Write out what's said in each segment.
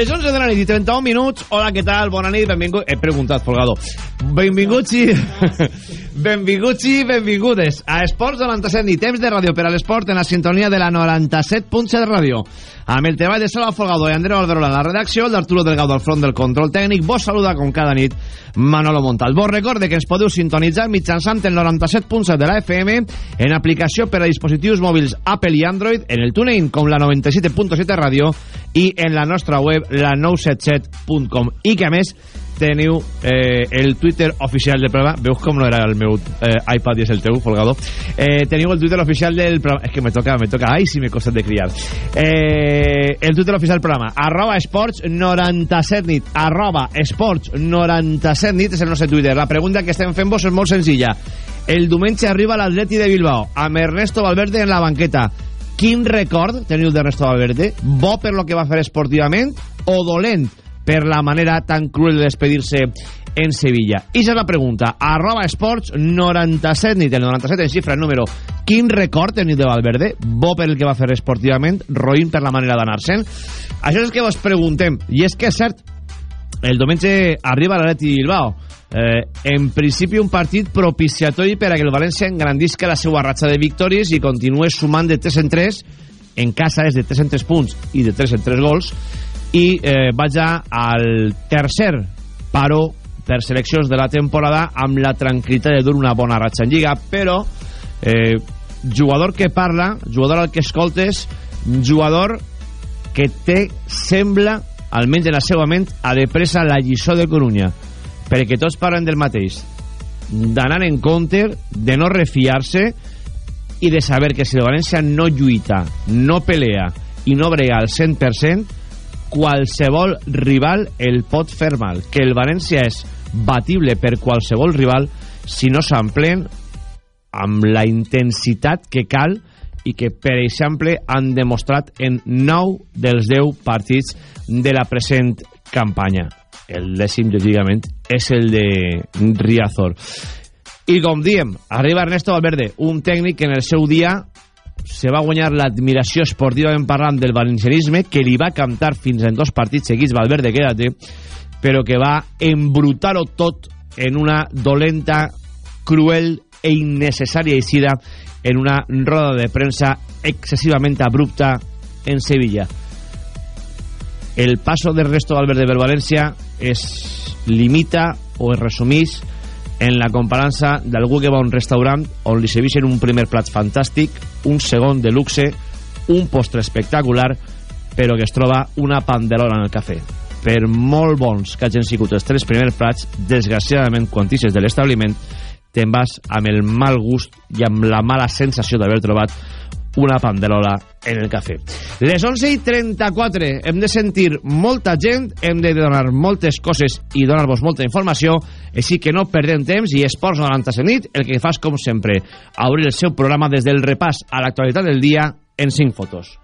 Les 11 de la nit i 31 minuts. Hola, què tal? Bona nit, benvingut. He preguntat, Folgado. Benvinguts i... benvinguts i benvingudes a Esports 97 i temps de ràdio per a l'esport en la sintonia de la 97.7 de ràdio. Amb el treball de Salva Folgado i Andreu Alberola en la redacció, d'Arturo Delgado al front del control tècnic, vos saluda com cada nit Manolo Montal. Vos recorde que ens podeu sintonitzar mitjançant el 97.7 de la FM en aplicació per a dispositius mòbils Apple i Android, en el TuneIn com la 97.7 ràdio i en la nostra web la 977.com i que a més teniu eh, el Twitter oficial del programa. Veus com no era el meu eh, iPad i és el teu, Folgado. Eh, teniu el Twitter oficial del programa. És que me toca, me toca. Ai, si me costa de criar. Eh, el Twitter oficial del programa. Arroba esports 97 nit. Arroba esports 97 nit és el nostre Twitter. La pregunta que estem fent vos és molt senzilla. El diumenge arriba l'Atleti de Bilbao amb Ernesto Valverde en la banqueta. Quin record teniu d'Ernesto Valverde? Bo per lo que va fer esportivament o dolent per la manera tan cruel de despedir-se en Sevilla. I és la pregunta. Arroba esports 97 nit, el 97 en xifra, número. Quin record teniu de Valverde? Bo per el que va fer esportivament, roïn per la manera d'anar-se'n. Això és que vos preguntem. I és que és cert, el diumenge arriba l'Atleti Bilbao. Eh, en principi un partit propiciatori per a que el València engrandisca la seva ratxa de victòries i continue sumant de 3 en 3 en casa és de 3 en 3 punts i de 3 en 3 gols i eh, vaig al tercer paro per seleccions de la temporada amb la tranquil·litat de dur una bona ratxa en Lliga, però eh, jugador que parla, jugador al que escoltes, jugador que té, sembla, almenys en la seva ment, a de presa la lliçó de Corunya, perquè tots parlen del mateix, d'anar en compte, de no refiar-se i de saber que si el València no lluita, no pelea i no brega al 100%, qualsevol rival el pot fer mal. Que el València és batible per qualsevol rival si no s'emplen amb la intensitat que cal i que, per exemple, han demostrat en 9 dels 10 partits de la present campanya. El dècim, lògicament, és el de Riazor. I com diem, arriba Ernesto Valverde, un tècnic que en el seu dia se va guanyar l'admiració esportivament parlant del valencianisme que li va cantar fins en dos partits seguits Valverde, quédate però que va embrutar-ho tot en una dolenta, cruel e innecessària eixida en una roda de premsa excessivament abrupta en Sevilla. El paso del resto Valverde per València es limita o es resumís en la comparança d'algú que va a un restaurant on li servixen un primer plat fantàstic, un segon de luxe, un postre espectacular, però que es troba una panderola en el cafè. Per molt bons que hagin sigut els tres primers plats, desgraciadament, quan de l'establiment, te'n vas amb el mal gust i amb la mala sensació d'haver trobat una panderola en el cafè. Les 11 i 34 hem de sentir molta gent, hem de donar moltes coses i donar-vos molta informació, així que no perdem temps i Esports 97 nit, el que fas com sempre, obrir el seu programa des del repàs a l'actualitat del dia en 5 fotos.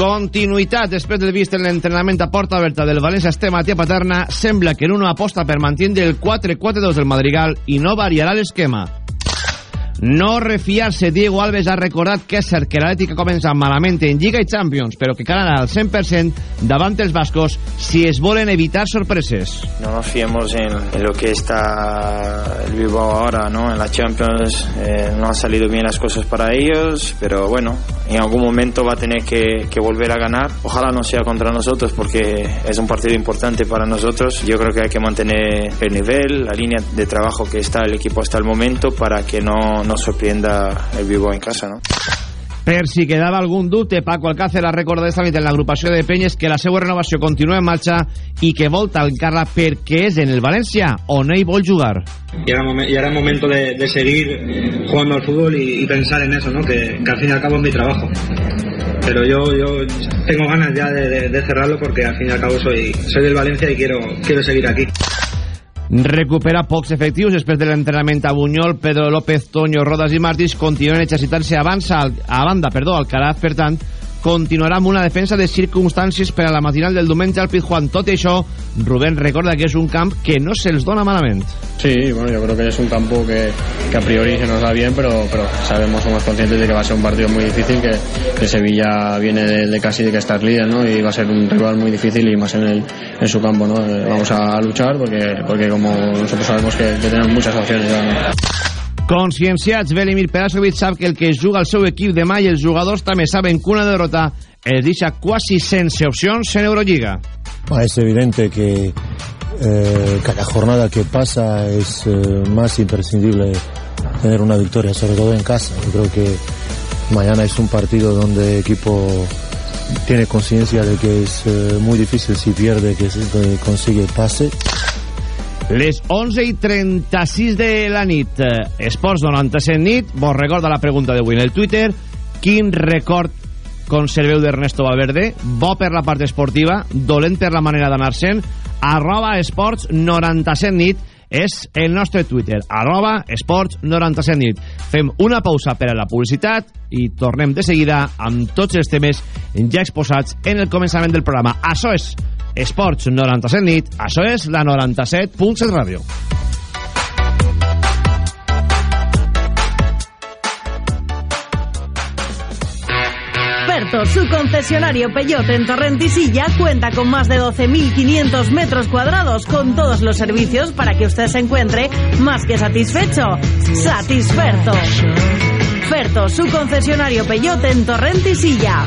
Continuïtat després del vist en l'entrenament a porta oberta del València Estema Tia Paterna, sembla que Nuno aposta per mantenir el 4-4-2 del Madrigal i no variarà l'esquema. No refiar-se, Diego Alves ha recordat que és cert que l'Atlètica comença malament en Lliga i Champions, però que cal al 100% davant els bascos si es volen evitar sorpreses. No nos fiemos en, lo que está el Bilbao ahora, ¿no? En la Champions eh, no han salido bien las cosas para ellos, pero bueno, en algún momento va a tener que volver a ganar. Ojalá no sea contra nosotros porque es un partido importante para nosotros. Yo creo que hay que mantener el nivel, la línea de trabajo que está el equipo hasta el momento para que no no sorprenda el vivo en casa, ¿no? Per si quedava algun dubte, Paco Alcácer ha recordat esta nit en l'agrupació de Penyes que la seva renovació continua en marxa i que vol tancar-la perquè és en el València on ell vol jugar. Y era, y era momento de, de, seguir jugando al fútbol y, y, pensar en eso, ¿no? Que, que al fin y al cabo es mi trabajo pero yo, yo tengo ganas ya de, de, de cerrarlo porque al fin y al cabo soy, soy del Valencia y quiero, quiero seguir aquí. Recupera pocs efectius després de l'entrenament a Bunyol, Pedro López, Toño, Rodas i Martins continuen exercitant-se avança a banda, perdó, Alcaraz, per tant, continuarà amb una defensa de circumstàncies per a la matinal del diumenge al Pizjuán. Tot i això, Rubén recorda que és un camp que no se'ls dona malament. Sí, bueno, yo creo que es un campo que, que a priori se nos da bien, pero, pero sabemos, somos conscientes de que va a ser un partido muy difícil, que, que Sevilla viene de, de, casi de estar líder, ¿no? Y va a ser un rival muy difícil y más en, el, en su campo, ¿no? Eh, vamos a luchar porque, porque como nosotros sabemos que, tenemos muchas opciones. Conscienciats, Velimir Perasovic sap que el que juga al seu equip demà i els jugadors també saben que una derrota els deixa quasi sense opcions en Euroliga. Es evidente que eh, cada jornada que pasa es eh, más imprescindible tener una victoria, sobre todo en casa. Yo creo que mañana es un partido donde el equipo tiene conciencia de que es eh, muy difícil si pierde que, que consigue el pase. Les 11 i 36 de la nit. Esports 97 nit. Vos recorda la pregunta d'avui en el Twitter. Quin record conserveu d'Ernesto Valverde? Bo per la part esportiva, dolent per la manera d'anar-se'n. Arroba esports 97 nit és el nostre Twitter, arroba esports 97 nit. Fem una pausa per a la publicitat i tornem de seguida amb tots els temes ja exposats en el començament del programa. Això és Esports 97 nit, això és la 97.7 ràdio. Su concesionario Peyote en Torrentisilla cuenta con más de 12.500 metros cuadrados con todos los servicios para que usted se encuentre más que satisfecho. Satisferto. Ferto, su concesionario Peyote en Torrentisilla.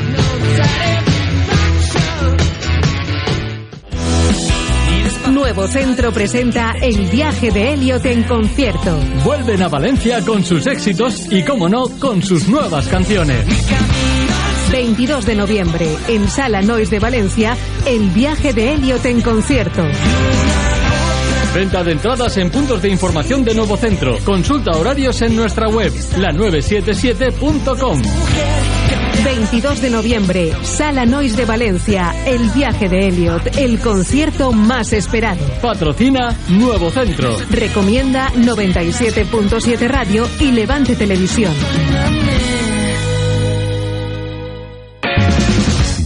Nuevo Centro presenta el viaje de Elliot en concierto. Vuelven a Valencia con sus éxitos y, como no, con sus nuevas canciones. 22 de noviembre, en Sala Nois de Valencia, el viaje de Elliot en concierto. Venta de entradas en puntos de información de Nuevo Centro. Consulta horarios en nuestra web, la977.com. 22 de noviembre, Sala Nois de Valencia, el viaje de Elliot, el concierto más esperado. Patrocina Nuevo Centro. Recomienda 97.7 Radio y Levante Televisión.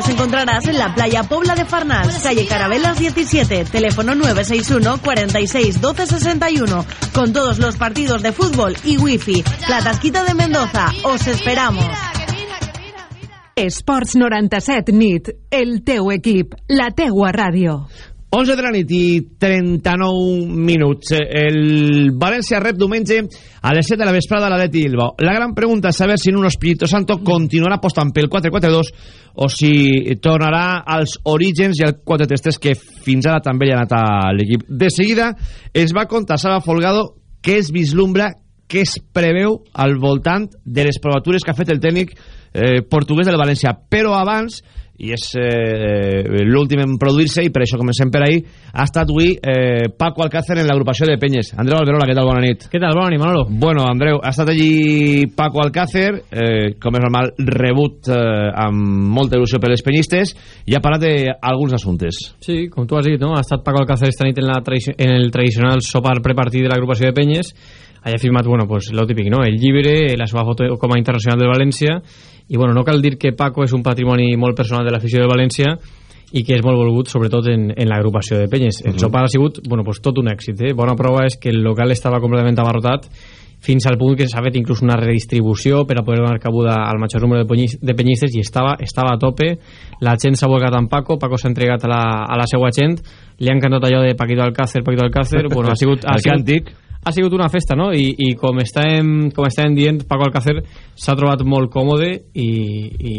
nos encontrarás en la playa Pobla de Farnals, calle Carabelas 17, teléfono 961 46 12 61, con todos los partidos de fútbol y wifi. La Tasquita de Mendoza, os esperamos. Esports 97 nit, el teu equip, la teua ràdio. 11 de la nit i 39 minuts. El València rep diumenge a les 7 de la vesprada a l'Atleti Bilbao. La gran pregunta és saber si Nuno Espíritu Santo continuarà apostant pel 4-4-2 o si tornarà als orígens i al 4-3-3 que fins ara també hi ha anat a l'equip. De seguida es va contar Sala Folgado que es vislumbra que es preveu al voltant de les provatures que ha fet el tècnic eh, portuguès del València. Però abans i és eh, l'últim en produir-se i per això comencem per ahir ha estat avui eh, Paco Alcácer en l'agrupació de Penyes Andreu Alberola, què tal? Bona nit Què tal? Bona nit, Manolo Bueno, Andreu, ha estat allí Paco Alcácer eh, com és normal, rebut eh, amb molta il·lusió per les penyistes i ha parlat d'alguns assumptes Sí, com tu has dit, no? ha estat Paco Alcácer esta nit en, la en el tradicional sopar prepartit de l'agrupació de Penyes ha firmat, bueno, pues, lo típic, no? El llibre, la seva foto com a internacional de València i bueno, no cal dir que Paco és un patrimoni molt personal de l'afició de València i que és molt volgut sobretot en, en l'agrupació de penyes. El Mhm. sopar ha sigut bueno, pues, tot un èxit. Eh? Bona prova és que el local estava completament abarrotat fins al punt que s'ha fet inclús una redistribució per a poder donar cabuda al major número de, penyis, de penyistes i estava, estava a tope la gent s'ha volcat amb Paco Paco s'ha entregat a la, a la seva gent li ha encantat allò de Paquito Alcácer, Paquito Alcácer bueno, ha sigut, ha sigut, càntic. ha sigut una festa, no? I, i com, estàvem, com estàvem dient, Paco Alcácer s'ha trobat molt còmode i, i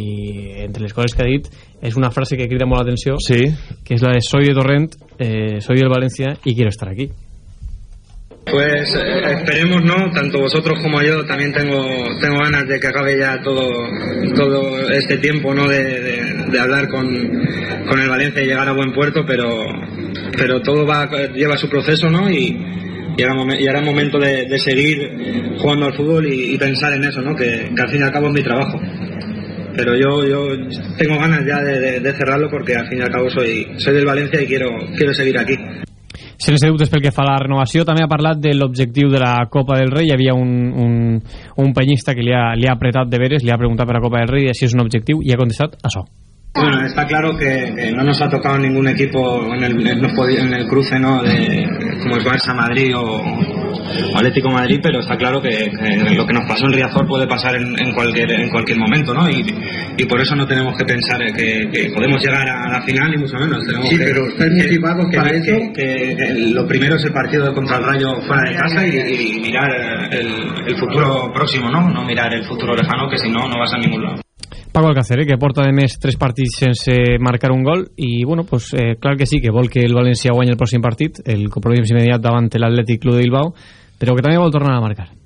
entre les coses que ha dit és una frase que crida molt l'atenció sí. que és la de soy de Torrent, eh, soy del Valencia y quiero estar aquí. Pues eh, esperemos, ¿no? Tanto vosotros como yo también tengo, tengo ganas de que acabe ya todo, todo este tiempo, ¿no? De, de, hablar con, con el Valencia y llegar a buen puerto, pero, pero todo va, lleva su proceso, ¿no? Y, y ahora, y ahora momento de, seguir jugando al fútbol y, pensar en eso, ¿no? Que, al fin y al cabo es mi trabajo. Pero yo, yo tengo ganas ya de, de- de cerrarlo porque al fin y al cabo soy, soy del Valencia y quiero, quiero seguir aquí. Sense dubtes pel que fa a la renovació, també ha parlat de l'objectiu de la Copa del Rei. Hi havia un, un, un penyista que li ha, li ha apretat de veres, li ha preguntat per la Copa del Rei si és un objectiu i ha contestat això. Bueno, está claro que, que no nos ha tocado ningún equipo en el, en el cruce, ¿no? De, como el Barça Madrid o, o Atlético Madrid, pero está claro que, que lo que nos pasó en Riazor puede pasar en, en cualquier en cualquier momento, ¿no? Y, y por eso no tenemos que pensar que, que podemos llegar a la final ni mucho menos. Tenemos Sí, que, pero ¿estáis que- motivados para eso? que- lo primero es el partido contra el Rayo fuera de casa y, y mirar el, el futuro próximo, ¿no? No mirar el futuro lejano, que si no no vas a ningún lado. Paco Alcácer, eh, que porta de més tres partits sense marcar un gol i, bueno, pues, eh, clar que sí, que vol que el València guanyi el pròxim partit, el compromís immediat davant l'Atlètic Club de Bilbao, però que també vol tornar a marcar.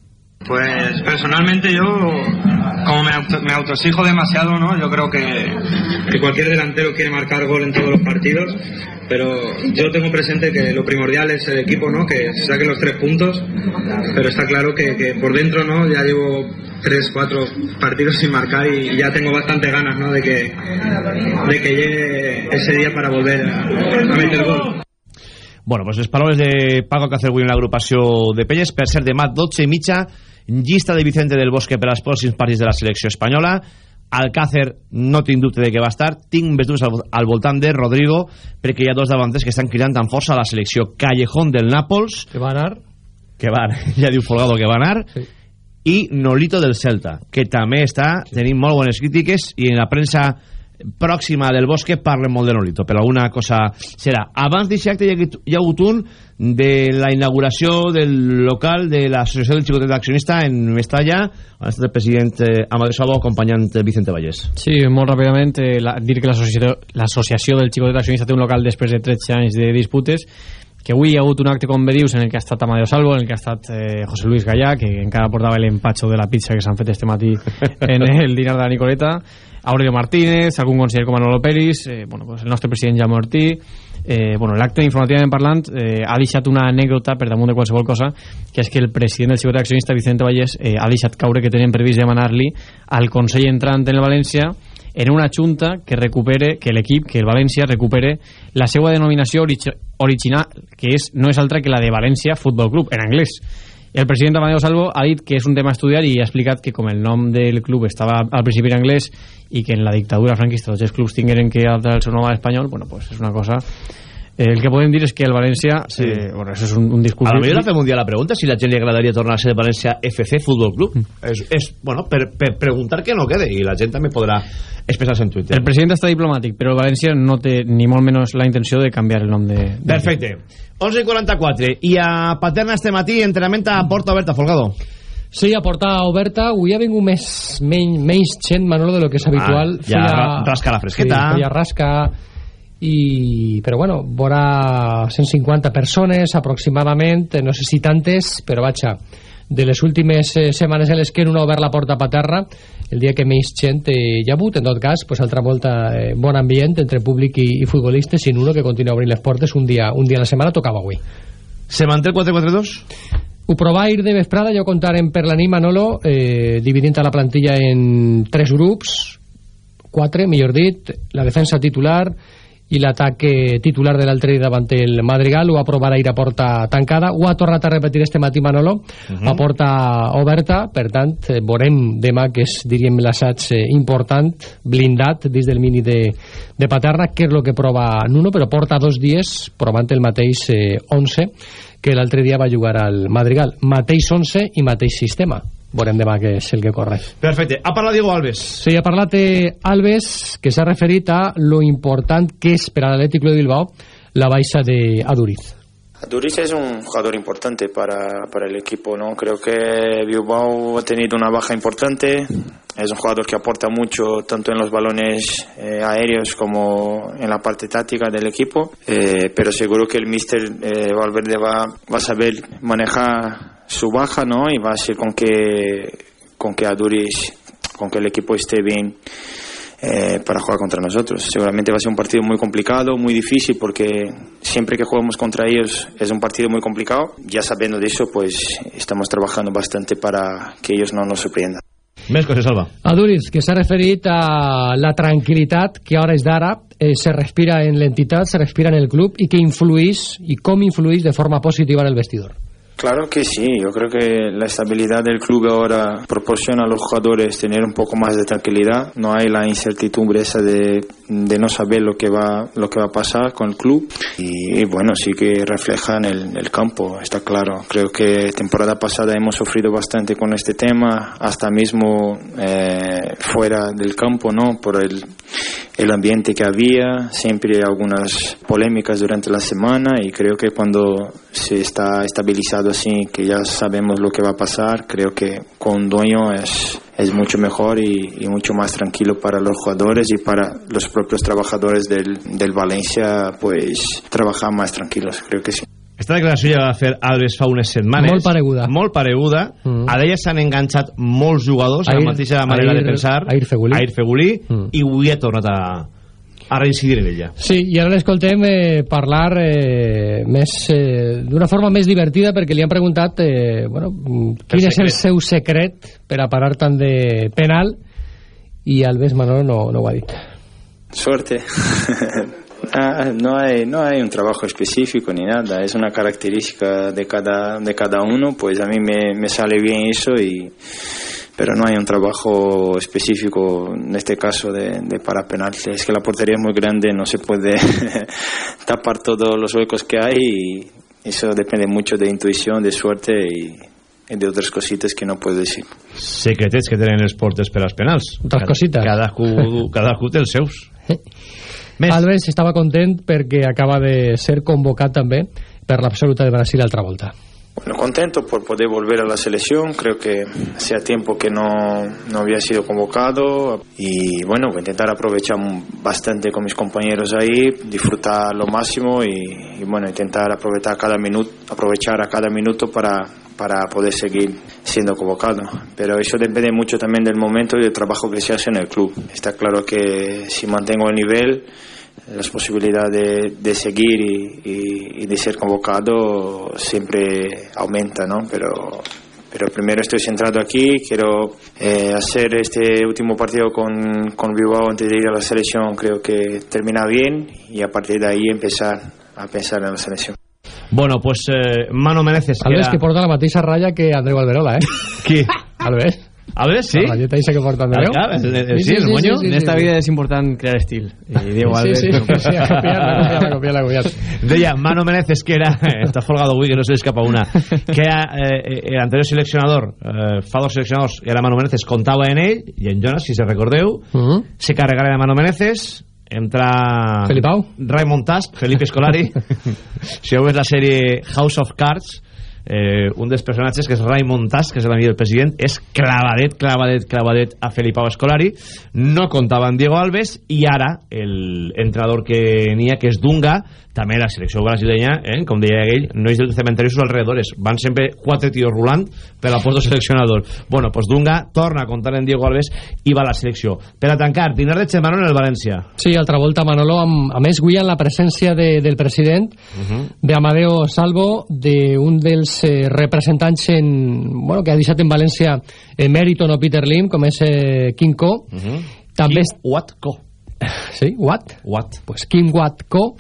Pues personalmente yo, como me, auto- me demasiado, ¿no? Yo creo que, que cualquier delantero quiere marcar gol en todos los partidos, pero yo tengo presente que lo primordial es el equipo, ¿no? Que saque los tres puntos, pero está claro que, que por dentro, ¿no? Ya llevo tres, cuatro partidos sin marcar y ya tengo bastante ganas, ¿no? De que, de que llegue ese día para volver a, meter gol. Bueno, pues les paraules de Paco Alcácer avui en l'agrupació de Pelles. Per ser demà 12 i mitja, llista de Vicente del Bosque per als pròxims partits de la selecció espanyola. Alcácer no tinc dubte de que va estar. Tinc més dubtes al, al voltant de Rodrigo, perquè hi ha dos davanters que estan cridant amb força a la selecció. Callejón del Nàpols, Que va anar... que va, ja diu Folgado que va anar, Sí. i Nolito del Celta, que també està tenint molt bones crítiques i en la premsa pròxima del Bosque parlen molt de Nolito, però alguna cosa serà. Abans d'aquest acte hi ha, hi ha hagut un de la inauguració del local de l'Associació del Xicotet d'Accionista en Mestalla, ha estat el president eh, Amadeu Salvo acompanyant Vicente Vallès. Sí, molt ràpidament eh, la, dir que l'associació l'associació del Xicotet Accionista té un local després de 13 anys de disputes que avui hi ha hagut un acte, com bé dius, en el que ha estat Amadeo Salvo, en el que ha estat eh, José Luis Gallà, que encara portava l'empatxo de la pizza que s'han fet este matí en el dinar de la Nicoleta, Aurelio Martínez, algun conseller com Manolo Peris, eh, bueno, pues el nostre president Jaume Ortí, eh, bueno, l'acte informativament parlant eh, ha deixat una anècdota per damunt de qualsevol cosa, que és que el president del Ciutat Accionista, Vicente Vallès, eh, ha deixat caure que tenen previst demanar-li al Consell entrant en el València en una junta que recupere, que l'equip, que el València recupere la seva denominació orig original, que és, no és altra que la de València Futbol Club, en anglès. El president Amadeo Salvo ha dit que és un tema a estudiar i ha explicat que com el nom del club estava al principi en anglès i que en la dictadura franquista tots els clubs tingueren que adaptar el seu nom a l'espanyol, bueno, pues és una cosa... Eh, el que podem dir és que el València... Sí. Eh, bueno, això és un, un discurs... A lo millor la fem un dia la pregunta si la gent li agradaria tornar a ser de València FC Futbol Club. Mm. És, és, bueno, per, per preguntar que no quede i la gent també podrà expressar-se en Twitter. El president està diplomàtic, però el València no té ni molt menys la intenció de canviar el nom de... de Perfecte. 11 i 44. I a Paterna este matí, entrenament a porta oberta, Folgado. Sí, a porta oberta, avui ha vingut més, menys, menys gent, Manolo, de lo que és habitual. Ah, ja ra- rasca la fresqueta. Sí, feia rasca i però bueno, vora 150 persones aproximadament, no sé si tantes però vaja, de les últimes eh, setmanes en les que no ha obert la porta per terra el dia que més gent eh, hi ha hagut, en tot cas, pues, altra volta eh, bon ambient entre públic i, i futbolistes i uno que continua obrint les portes un dia, un dia a la setmana tocava avui Se manté el 4-4-2? ho provà ir de vesprada, ja ho contarem per la nit Manolo, eh, dividint la plantilla en tres grups, quatre, millor dit, la defensa titular i l'atac titular de l'altre davant el Madrigal, ho va provar ahir a porta tancada, ho ha tornat a repetir este matí Manolo, uh -huh. a porta oberta, per tant, eh, veurem demà que és, diríem, l'assaig eh, important, blindat, dins del mini de, de Paterna, que és el que prova Nuno, però porta dos dies provant el mateix eh, 11 que l'altre dia va jugar al Madrigal. Mateix 11 i mateix sistema. Veurem demà què és el que corre. Perfecte. Ha parlat Diego Alves. Sí, ha parlat eh, Alves, que s'ha referit a lo important que és per a l'Atlètic Club de Bilbao la baixa de Aduriz. Duriz es un jugador importante para, para el equipo, ¿no? Creo que Bilbao ha tenido una baja importante. Es un jugador que aporta mucho tanto en los balones eh, aéreos como en la parte táctica del equipo. Eh, pero seguro que el míster eh, Valverde va, va a saber manejar su baja, ¿no? Y va a ser con que con que a Duriz, con que el equipo esté bien eh, para jugar contra nosotros. Seguramente va a ser un partido muy complicado, muy difícil, porque siempre que jugamos contra ellos es un partido muy complicado. Ya sabiendo de eso, pues estamos trabajando bastante para que ellos no nos sorprendan. Més coses, Salva. Aduriz, que s'ha referit a la tranquil·litat que a hores d'ara eh, se respira en l'entitat, se respira en el club i que influís, i com influís de forma positiva en el vestidor. Claro que sí, yo creo que la estabilidad del club ahora proporciona a los jugadores tener un poco más de tranquilidad, no hay la incertidumbre esa de, de no saber lo que va lo que va a pasar con el club y, bueno, sí que refleja en el, el, campo, está claro. Creo que temporada pasada hemos sufrido bastante con este tema, hasta mismo eh, fuera del campo, ¿no? Por el, el ambiente que había, siempre algunas polémicas durante la semana y creo que cuando se está estabilizado así, que ya sabemos lo que va a pasar, creo que con dueño es, es mucho mejor y, y, mucho más tranquilo para los jugadores y para los propios trabajadores del, del Valencia, pues trabajar más tranquilos, creo que sí. Esta declaració ja va fer Alves fa unes setmanes. Molt pareguda. Molt pareguda. Mm. A d'ella s'han enganxat molts jugadors Air, a la mateixa manera Air, de pensar. Air Fegulí. Air Fegulí. Mm. I avui ha tornat a, a reincidir en ella. Sí, i ara l'escoltem eh, parlar eh, més eh, d'una forma més divertida perquè li han preguntat eh, bueno, quin és el seu secret per a parar tant de penal i Alves Manolo no, no ho ha dit. Suerte. Ah, no hay no hay un trabajo específico ni nada es una característica de cada de cada uno pues a mí me, me sale bien eso y pero no hay un trabajo específico en este caso de, de para penalti es que la portería es muy grande no se puede tapar todos los huecos que hay y eso depende mucho de intuición de suerte y i d'altres cosites que no puedo decir. Secretets que tenen els portes per als penals. Altres cosites. Cadascú, cadascú té els seus. Més. Alves estava content perquè acaba de ser convocat també per l'absoluta de Brasil altra volta. Bueno, contento por poder volver a la selección. Creo que hacía tiempo que no, no había sido convocado y bueno, voy a intentar aprovechar bastante con mis compañeros ahí, disfrutar lo máximo y, y bueno, intentar aprovechar cada minuto, aprovechar a cada minuto para, para poder seguir siendo convocado. Pero eso depende mucho también del momento y del trabajo que se hace en el club. Está claro que si mantengo el nivel las posibilidades de, de seguir y, y, y, de ser convocado siempre aumenta, ¿no? Pero, pero primero estoy centrado aquí, quiero eh, hacer este último partido con, con Bilbao antes de ir a la selección, creo que termina bien y a partir de ahí empezar a pensar en la selección. Bueno, pues eh, Mano Menezes... Alves que, era... que porta la mateixa ratlla que Andreu Alberola, eh? Qui? Alves. A ver, sí. La ratlleta esa que porta Andreu. Ah, el, sí, sí, el moño. Sí, sí, en esta vida es important crear estil. Y Diego sí, Alves... Sí, sí, sí, a copiar, a copiar, copiar. Deia, Mano Menezes, que era... Està folgado avui, que no se li escapa una. Que era, eh, el anterior seleccionador, eh, fa dos seleccionadors, era Mano Menezes, contava en ell, i en Jonas, si se recordeu, uh -huh. se carregara de Mano Menezes, entra... Felipao. Raymond Task, Felipe Scolari. si heu vist la sèrie House of Cards, eh, un dels personatges que és Raymond Tas que és l'amic del president és clavadet, clavadet, clavadet a Felipao Escolari no comptava amb Diego Alves i ara el entrenador que n'hi ha que és Dunga també la selecció brasilenya eh, com deia ell, no és del cementeri sus alrededores. Van sempre quatre tios rulant per a post seleccionador. Bueno, pues Dunga torna a comptar en Diego Alves i va a la selecció. Per a tancar, dinar de Chemarón en el València. Sí, altra volta Manolo amb, a més avui en la presència de, del president. Uh -huh. d'Amadeo Salvo d'un dels eh, representants en, bueno, que ha deixat en València eh, Meriton o Peter Lim com és eh, Kim Co. Uh -huh. també Kim Watt Co. Sí, Watt Watt pues Kim Watt Co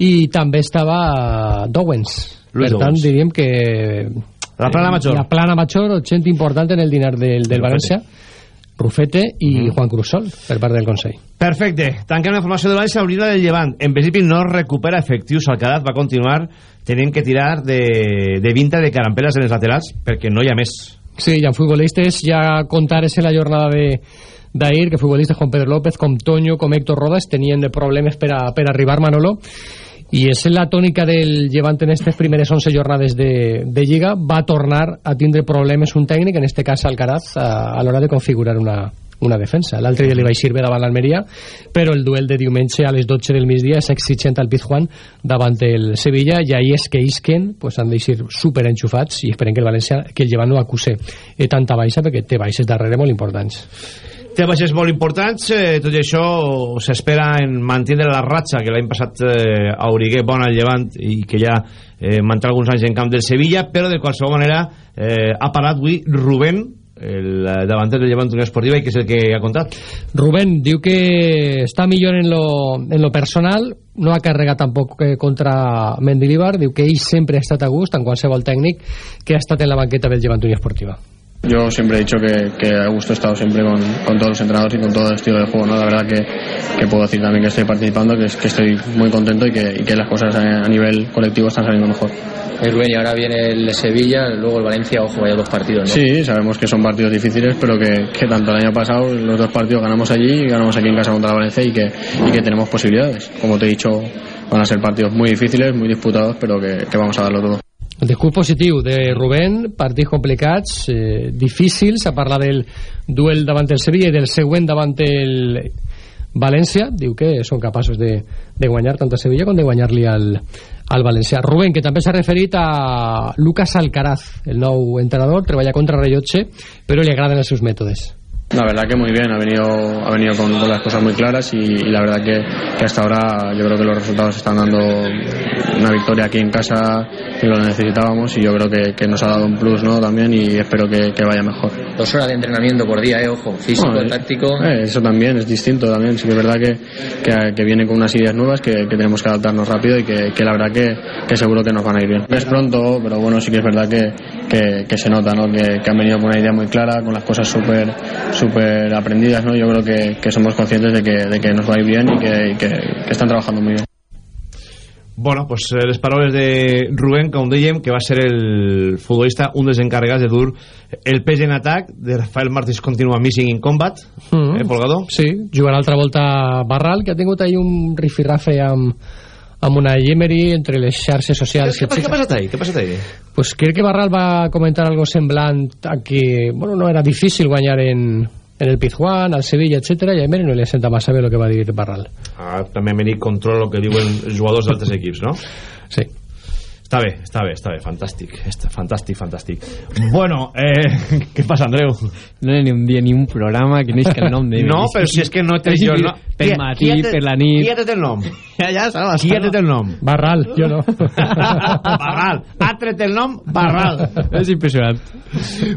i també estava Dowens. Luis per tant Dowens. diríem que la plana major. la plana major, gent important en el dinar del, del València. Rufete i -huh. Juan Cruzol per part del Consell. Perfecte, tanquem la informació de València obrint del Llevant. En principi no recupera efectius. Alcaraz va continuar tenint que tirar de, de vinta de carampeles en els laterals perquè no hi ha més. Sí, i en futbolistes. Ja contares en la jornada de d'ahir que futbolistes com Pedro López, com Toño, com Héctor Rodas tenien de problemes per a, per a arribar Manolo i és la tònica del llevant en aquestes primeres 11 jornades de, de Lliga. Va tornar a tindre problemes un tècnic, en este cas Alcaraz a, a l'hora de configurar una, una defensa. L'altre dia li vaig servir davant l'Almeria, però el duel de diumenge a les 12 del migdia és exigent al Pizjuán davant el Sevilla. I ahir és que isquen pues, han d'eixir super enxufats i esperem que el València, que el llevant no acuse tanta baixa perquè té baixes darrere molt importants té baixes molt importants eh, tot i això s'espera en mantenir la ratxa que l'any passat eh, a Uriguer bona al llevant i que ja eh, manté alguns anys en camp del Sevilla però de qualsevol manera eh, ha parat avui Rubén el davanter del Llevant Unió Esportiva i que és el que ha contat. Rubén diu que està millor en lo, en lo personal no ha carregat tampoc eh, contra Mendilibar diu que ell sempre ha estat a gust en qualsevol tècnic que ha estat en la banqueta del Llevant Unió Esportiva Yo siempre he dicho que, que a gusto he estado siempre con, con, todos los entrenadores y con todo el estilo de juego. ¿no? La verdad que, que puedo decir también que estoy participando, que, que estoy muy contento y que, y que las cosas a, a, nivel colectivo están saliendo mejor. Bueno, y ahora viene el Sevilla, luego el Valencia, ojo, vaya dos partidos. ¿no? Sí, sabemos que son partidos difíciles, pero que, que tanto el año pasado los dos partidos ganamos allí y ganamos aquí en casa contra el Valencia y que, y que tenemos posibilidades. Como te he dicho, van a ser partidos muy difíciles, muy disputados, pero que, que vamos a darlo todo. El discurs positiu de Rubén, partits complicats, eh, difícils, a parlar del duel davant el Sevilla i del següent davant el València, diu que són capaços de, de guanyar tant a Sevilla com de guanyar-li al, al València. Rubén, que també s'ha referit a Lucas Alcaraz, el nou entrenador, treballa contra Rellotge, però li agraden els seus mètodes. La verdad que muy bien, ha venido, ha venido con, con las cosas muy claras y, y la verdad que, que, hasta ahora yo creo que los resultados están dando una victoria aquí en casa que lo necesitábamos y yo creo que, que nos ha dado un plus ¿no? también y espero que, que, vaya mejor. Dos horas de entrenamiento por día, ¿eh? ojo, físico, bueno, táctico. Eh, eso también es distinto también, sí que es verdad que, que, viene con unas ideas nuevas que, tenemos que adaptarnos rápido y que, la verdad que, seguro que nos van a ir bien. Es pronto, pero bueno, sí que es verdad que, se nota ¿no? que, han venido con una idea muy clara, con las cosas súper súper aprendidas, ¿no? Yo creo que, que, somos conscientes de que, de que nos va a ir bien y que, que, que están trabajando muy bien. Bueno, pues eh, les paraules de Rubén, com dèiem, que va ser el futbolista, un dels encarregats de dur el pes en atac, de Rafael Martins continua missing in combat, mm -hmm. eh, Polgado? Sí, jugarà altra volta Barral, que ha tingut ahí un rifirrafe amb, amb una Yemery entre les xarxes socials... Què, què, què ha passat ahí? Què ha passat ahí? Pues crec que Barral va comentar algo semblant a que, bueno, no era difícil guanyar en, en el Pizjuán, al Sevilla, etc. i a Emery no li senta massa bé el que va dir Barral. Ah, també Emery controla el que diuen els jugadors d'altres equips, no? Sí. Està bé, està bé, està bé, fantàstic, està, fantàstic, fantàstic. Bueno, eh, què passa, Andreu? No hi ha ni un dia ni un programa que no és que el nom de... No, però si és que no té jo... No. Per matí, per la nit... Qui ha tret el nom? Ja, ja, saps, qui ha tret el nom? Barral, jo no. Barral, ha tret el nom Barral. És impressionant.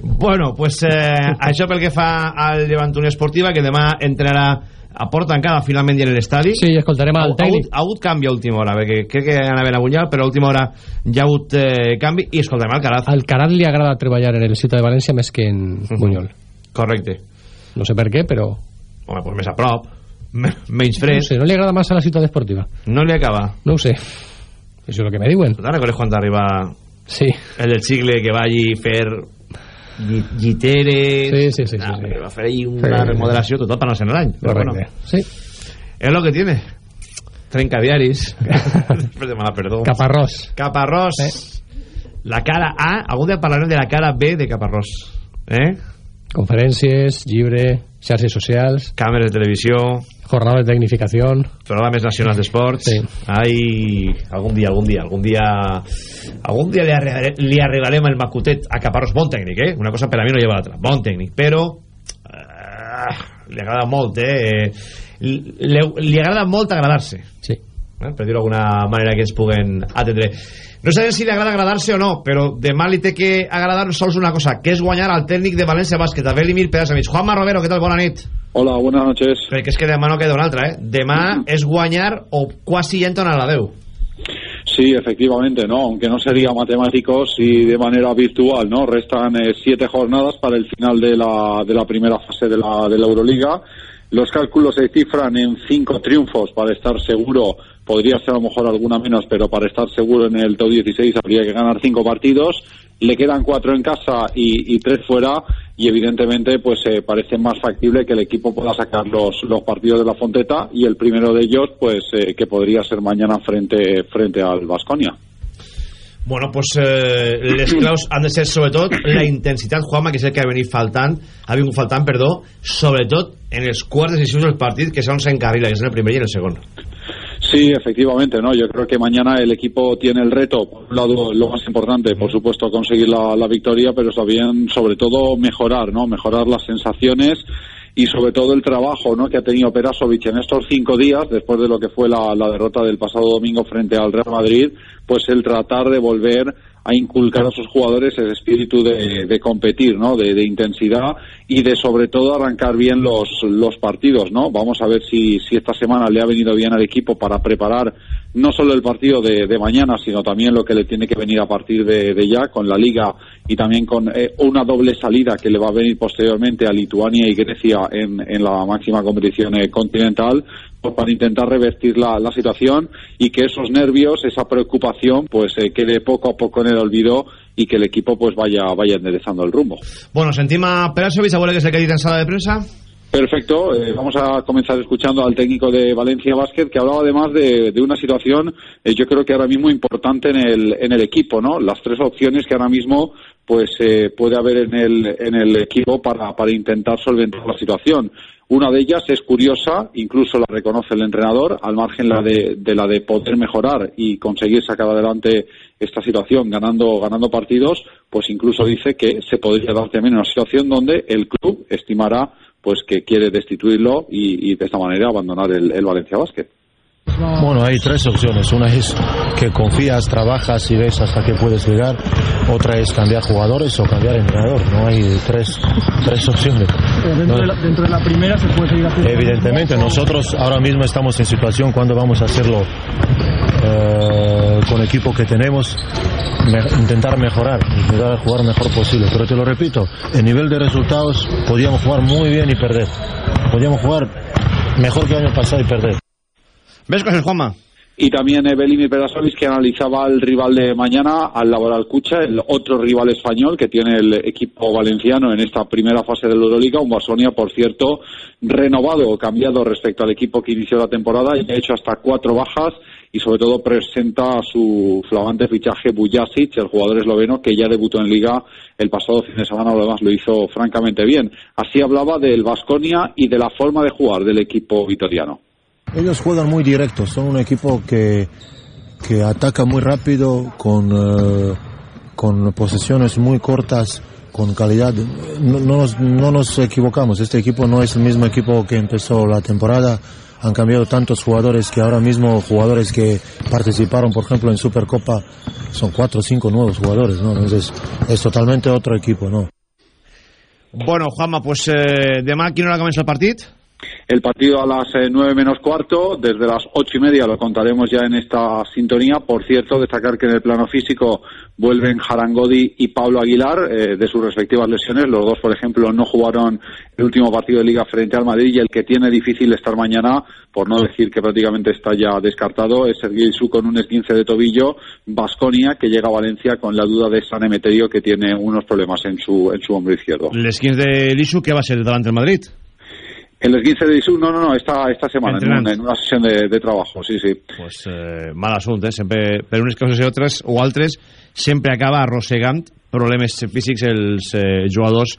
Bueno, pues eh, això pel que fa al Llevant Unió Esportiva, que demà entrenarà a porta tancada finalment ja en l'estadi. Sí, escoltarem el tècnic ha, ha, hagut canvi a última hora perquè crec que anaven a Bunyal però a última hora ja ha hagut eh, canvi i escoltarem el Caraz al Caraz li agrada treballar en el Ciutat de València més que en Bunyol. Correcte. No sé per què però home, pues més a prop menys fred. No sé, no li agrada massa la ciutat esportiva. No li acaba. No ho sé. Això és el que me diuen. ¿Te recordes quan arriba sí. el del Chicle que va allí fer Giteres... Sí, sí, sí. Ah, sí, sí. Va fer ahí una sí. remodelació total per no ser l'any. Correcte. Bueno, sí. És lo que tiene. Trenca diaris. Després de mala perdó. Caparrós. Caparrós. Eh? La cara A. Algun dia parlarem de la cara B de Caparrós. Eh? Conferències, llibre, xarxes socials... Càmeres de televisió... Jornada de tecnificació... Programes nacionals d'esports... Sí. Ai, algun dia, algun dia, algun dia... Algun dia li, arribarem, li el macutet a Caparrós. Bon tècnic, eh? Una cosa per a mi no lleva l'altra. Bon tècnic, però... Uh, li agrada molt, eh? Li, li agrada molt agradar-se. Sí. Eh? Per dir-ho d'alguna manera que ens puguen atendre. No sabem si li agrada agradar-se o no, però demà li té que agradar sols una cosa, que és guanyar al tècnic de València Bàsquet, a Belimir Pedasevich. Juanma Romero, què tal? Bona nit. Hola, buenas noches. Perquè és que demà no queda una altra, eh? Demà és guanyar o quasi ja entonar la 10. Sí, efectivamente, ¿no? Aunque no sería matemático, sí de manera virtual, ¿no? Restan eh, siete jornadas para el final de la, de la primera fase de la, de la Euroliga. Los cálculos se cifran en cinco triunfos. Para estar seguro podría ser a lo mejor alguna menos, pero para estar seguro en el top 16 habría que ganar cinco partidos. Le quedan cuatro en casa y, tres fuera. Y evidentemente pues eh, parece más factible que el equipo pueda sacar los, los partidos de la Fonteta. Y el primero de ellos pues eh, que podría ser mañana frente frente al Vasconia. Bueno, pues eh, les claus han de ser sobretot la intensitat, Juanma, que és el que ha venit faltant, ha vingut faltant, perdó, sobretot en els quarts decisius del partit, que és on s'encarrila, que és en el primer i en el segon. Sí, efectivamente, ¿no? Yo creo que mañana el equipo tiene el reto, por un lado, lo más importante, por supuesto, conseguir la, la victoria, pero también, sobre todo, mejorar, ¿no? Mejorar las sensaciones y sobre todo el trabajo ¿no? que ha tenido Perasovic en estos cinco días, después de lo que fue la, derrota del pasado domingo frente al Real Madrid, pues el tratar de volver a inculcar a sus jugadores ese espíritu de, competir, ¿no? De, intensidad y de sobre todo arrancar bien los, los partidos, ¿no? Vamos a ver si esta semana le ha venido bien al equipo para preparar no solo el partido de, mañana, sino también lo que le tiene que venir a partir de, ya con la Liga y también con eh, una doble salida que le va a venir posteriormente a Lituania y Grecia en, en la máxima competición eh, continental pues para intentar revertir la, situación y que esos nervios, esa preocupación, pues eh, quede poco a poco en el olvido y que el equipo pues vaya vaya enderezando el rumbo. Bueno, sentim a Perasovic, que es el que dit en sala de prensa. Perfecto, eh, vamos a comenzar escuchando al técnico de Valencia Basket que hablaba además de, una situación, eh, yo creo que ahora mismo importante en el, en el equipo, ¿no? Las tres opciones que ahora mismo pues eh, puede haber en el, en el equipo para, para intentar solventar la situación. Una de ellas es curiosa, incluso la reconoce el entrenador, al margen la de, de, la de poder mejorar y conseguir sacar adelante esta situación ganando, ganando partidos, pues incluso dice que se podría dar también una situación donde el club estimará pues que quiere destituirlo y, y de esta manera abandonar el, el Valencia Basket. Bueno, hay tres opciones. Una es que confías, trabajas y ves hasta qué puedes llegar. Otra es cambiar jugadores o cambiar entrenador. No hay tres, tres opciones. Dentro, de la, dentro, de la, primera se puede seguir haciendo. Evidentemente, nosotros ahora mismo estamos en situación cuando vamos a hacerlo eh, con el equipo que tenemos, me, intentar mejorar, intentar jugar lo mejor posible. Pero te lo repito, el nivel de resultados podíamos jugar muy bien y perder. Podíamos jugar mejor que el año pasado y perder. ¿Ves con el Juanma? Y también Belimi Perasovic que analizaba al rival de mañana, al Laboral Cucha, el otro rival español que tiene el equipo valenciano en esta primera fase de la Euroliga, un Basonia, por cierto, renovado o cambiado respecto al equipo que inició la temporada y ha hecho hasta cuatro bajas y sobre todo presenta a su flamante fichaje Bujasic, el jugador esloveno que ya debutó en Liga el pasado fin de semana, además lo hizo francamente bien. Así hablaba del Vasconia y de la forma de jugar del equipo vitoriano. Ellos juegan muy directos, son un equipo que, que ataca muy rápido, con, uh, con posesiones muy cortas, con calidad. No, no, nos, no nos equivocamos, este equipo no es el mismo equipo que empezó la temporada. Han cambiado tantos jugadores que ahora mismo jugadores que participaron, por ejemplo, en Supercopa, son cuatro o cinco nuevos jugadores, ¿no? Entonces es totalmente otro equipo, ¿no? Bueno, Juanma, pues eh, demà a quina hora comença el partit? El partido a las eh, nueve menos cuarto, desde las ocho y media lo contaremos ya en esta sintonía. Por cierto, destacar que en el plano físico vuelven Jarangodi y Pablo Aguilar eh, de sus respectivas lesiones. Los dos, por ejemplo, no jugaron el último partido de liga frente al Madrid y el que tiene difícil estar mañana, por no decir que prácticamente está ya descartado, es Sergio Isu con un esguince de tobillo, Basconia, que llega a Valencia con la duda de San Emeterio, que tiene unos problemas en su, en su hombro izquierdo. ¿El esguince de Isu qué va a ser delante del Madrid? El esguince de Isu, no, no, no, esta, esta semana, en, un, en, una sessió de, de treball, sí, sí. Pues eh, mal assumpte, eh? sempre, per unes coses i altres, o altres, sempre acaba arrossegant problemes físics els eh, jugadors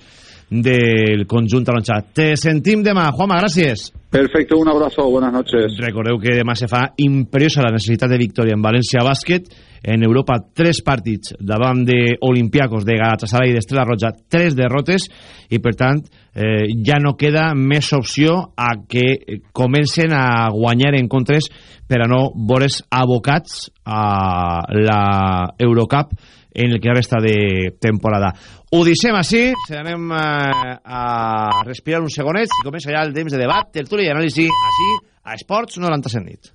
del conjunt taronja. Te sentim demà, Juanma, gràcies. Perfecto, un abrazo, buenas noches. Recordeu que demà se fa imperiosa la necessitat de victòria en València Bàsquet, en Europa tres partits davant de Olimpiakos, de Galatasaray i d'Estrella Roja, tres derrotes i per tant eh, ja no queda més opció a que comencen a guanyar en contres per a no veure's abocats a la Eurocup en el que resta de temporada. Ho deixem així, se anem eh, a respirar un segonet i comença ja el temps de debat, tertúlia i anàlisi així a Esports 97 nit.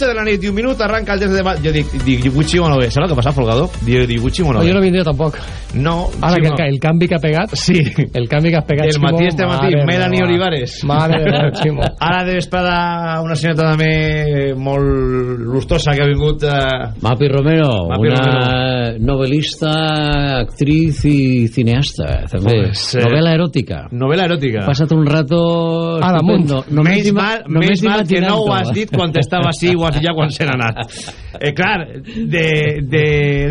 12 de la nit i un minut arranca el des de debat. Jo dic, dic Gucci Monove, ¿sabes lo que pasa, Folgado? Dic, dic Gucci No, yo no vendría tampoco. No, Ahora sí, que no. el, el canvi que ha pegat... Sí. El canvi que has pegat, El Ximo, matí este matí, mare Melanie meva. Olivares. Mare de Déu, Ximo. Ara de vesprada una senyora també molt lustosa que ha vingut... Eh... Mapi Romero, Mapi una novelista, actriz y cineasta, també. Pues, eh, Novela erótica. Novela erótica. He passat un rato A damunt. estupendo. Només ima- mal, només més mal que no ho has dit quan estava així o dit ja quan s'han anat. Eh, clar, de, de,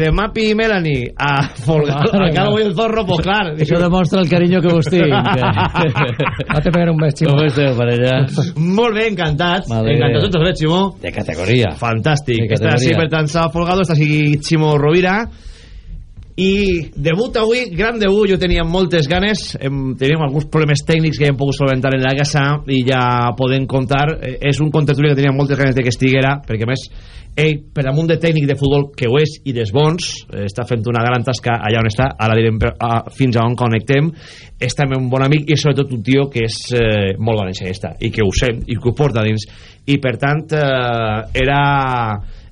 de Mapi i Melanie a Folgado, a Calvo i el Zorro, pues clar. Això demostra el carinyo que vos tinc. No te pegaré un mes, Ximo. Com esteu, parella? Molt bé, encantats. Madre Encantats tots bé, Ximo. De categoria. Fantàstic. De Està així, categoria. per tant, Folgado, està així Ximo Rovira. I debut avui, gran debut, jo tenia moltes ganes, em, teníem alguns problemes tècnics que hem pogut solventar en la casa i ja podem contar. Eh, És un contertuli que tenia moltes ganes de que estiguera, perquè més, ell, per damunt de tècnic de futbol que ho és i des bons, eh, està fent una gran tasca allà on està, ara direm a, fins a on connectem, és també un bon amic i sobretot un tio que és eh, molt valencianista i que ho sent i que ho porta dins. I per tant eh, era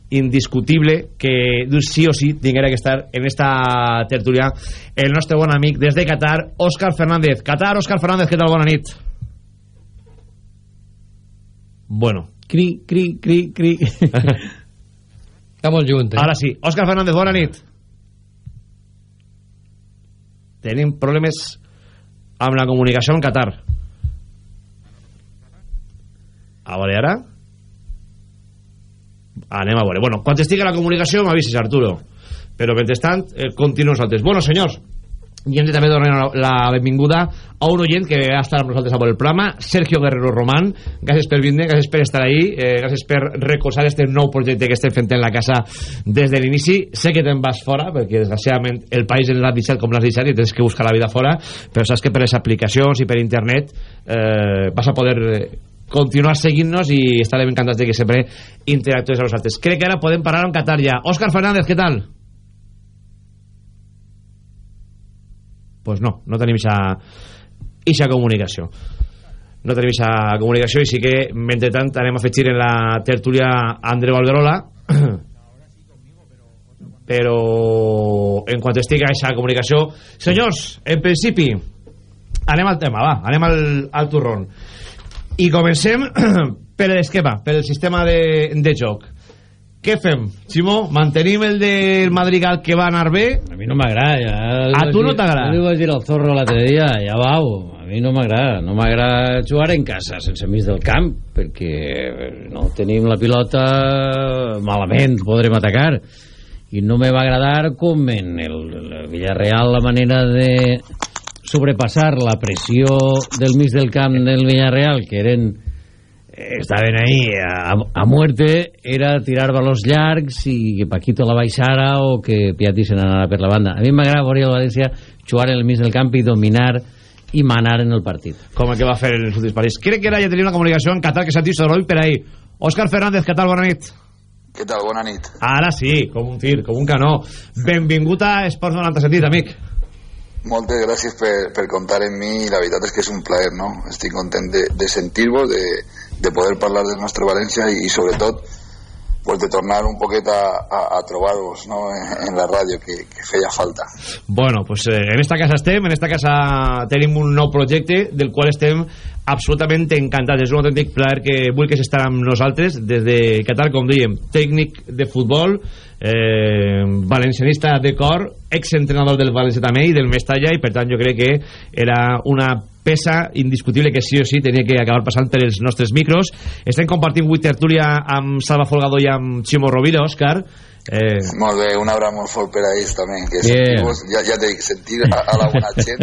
indiscutible que sí o sí tinguera que estar en esta tertulia el nostre bon amic des de Qatar, Òscar Fernández. Qatar, Òscar Fernández, què tal? Bona nit. Bueno. Cri, cri, cri, cri. Està molt junt, eh? Ara sí. Òscar Fernández, bona nit. Tenim problemes amb la comunicació en Qatar. A veure, ara? Anem a veure. Bueno, quan estigui la comunicació m'avisis, Arturo. Però, mentrestant, eh, continuem nosaltres. Bueno, senyors, i hem de també donar la, benvinguda a un oient que ha estat amb nosaltres a el programa, Sergio Guerrero Román. Gràcies per vindre, gràcies per estar ahí, eh, gràcies per recolzar este nou projecte que estem fent en la casa des de l'inici. Sé que te'n vas fora, perquè desgraciadament el país l'ha deixat com l'has deixat i tens que buscar la vida fora, però saps que per les aplicacions i per internet eh, vas a poder continuar seguint-nos i estarem encantats de que sempre interactues amb nosaltres. Crec que ara podem parar amb Qatar ja. Òscar Fernández, què tal? pues no, no tenim ixa comunicació no tenim ixa comunicació i sí que mentre tant anem a afegir en la tertúlia Andreu Alberola però en quant estigui aquesta comunicació senyors, en principi anem al tema, va, anem al, al turrón i comencem per l'esquema, per el sistema de, de joc què fem, Ximo? Mantenim el del Madrigal que va anar bé? A mi no m'agrada. Ja, A tu no t'agrada? Jo li vaig dir al Zorro l'altre dia, ja vau, a mi no m'agrada. No m'agrada jugar en casa sense mig del camp, perquè no tenim la pilota malament, podrem atacar. I no me va agradar com en el, el Villarreal la manera de sobrepassar la pressió del mig del camp del Villarreal, que eren estaven ahí a, a muerte era tirar balons llargs i que Paquito la baixara o que Piatti se n'anara per la banda. A mi m'agrada veure el València jugar en el mig del camp i dominar i manar en el partit. Com el que va fer en els últims partits. Crec que ara ja tenim la comunicació en Qatar que s'ha dit sobre per ahí Òscar Fernández, què tal? Bona nit. Què tal? Bona nit. ara sí, com un tir, com un canó. Benvingut a Esports 90 sentit, amic Moltes gràcies per, comptar en mi la veritat és que és un plaer, no? Estic content de, de sentir-vos, de, de poder parlar del nostre València i, i sobretot pues, de tornar un poquet a, a, a trobar-vos no? en, en la ràdio, que, que feia falta. Bueno, pues eh, en esta casa estem, en esta casa tenim un nou projecte del qual estem absolutament encantats. És un autèntic plaer que vull que s'estar amb nosaltres des de Qatar, com dèiem, tècnic de futbol, eh, valencianista de cor, exentrenador del València també i del Mestalla, i per tant jo crec que era una peça indiscutible que sí o sí tenia que acabar passant per els nostres micros. Estem compartint avui tertúlia amb Salva Folgado i amb Ximo Rovira, Òscar. Eh, Molt bé, un abraç molt fort per a ells també, que Bien. sentir-vos, ja, ja te dic, sentir a, a la bona gent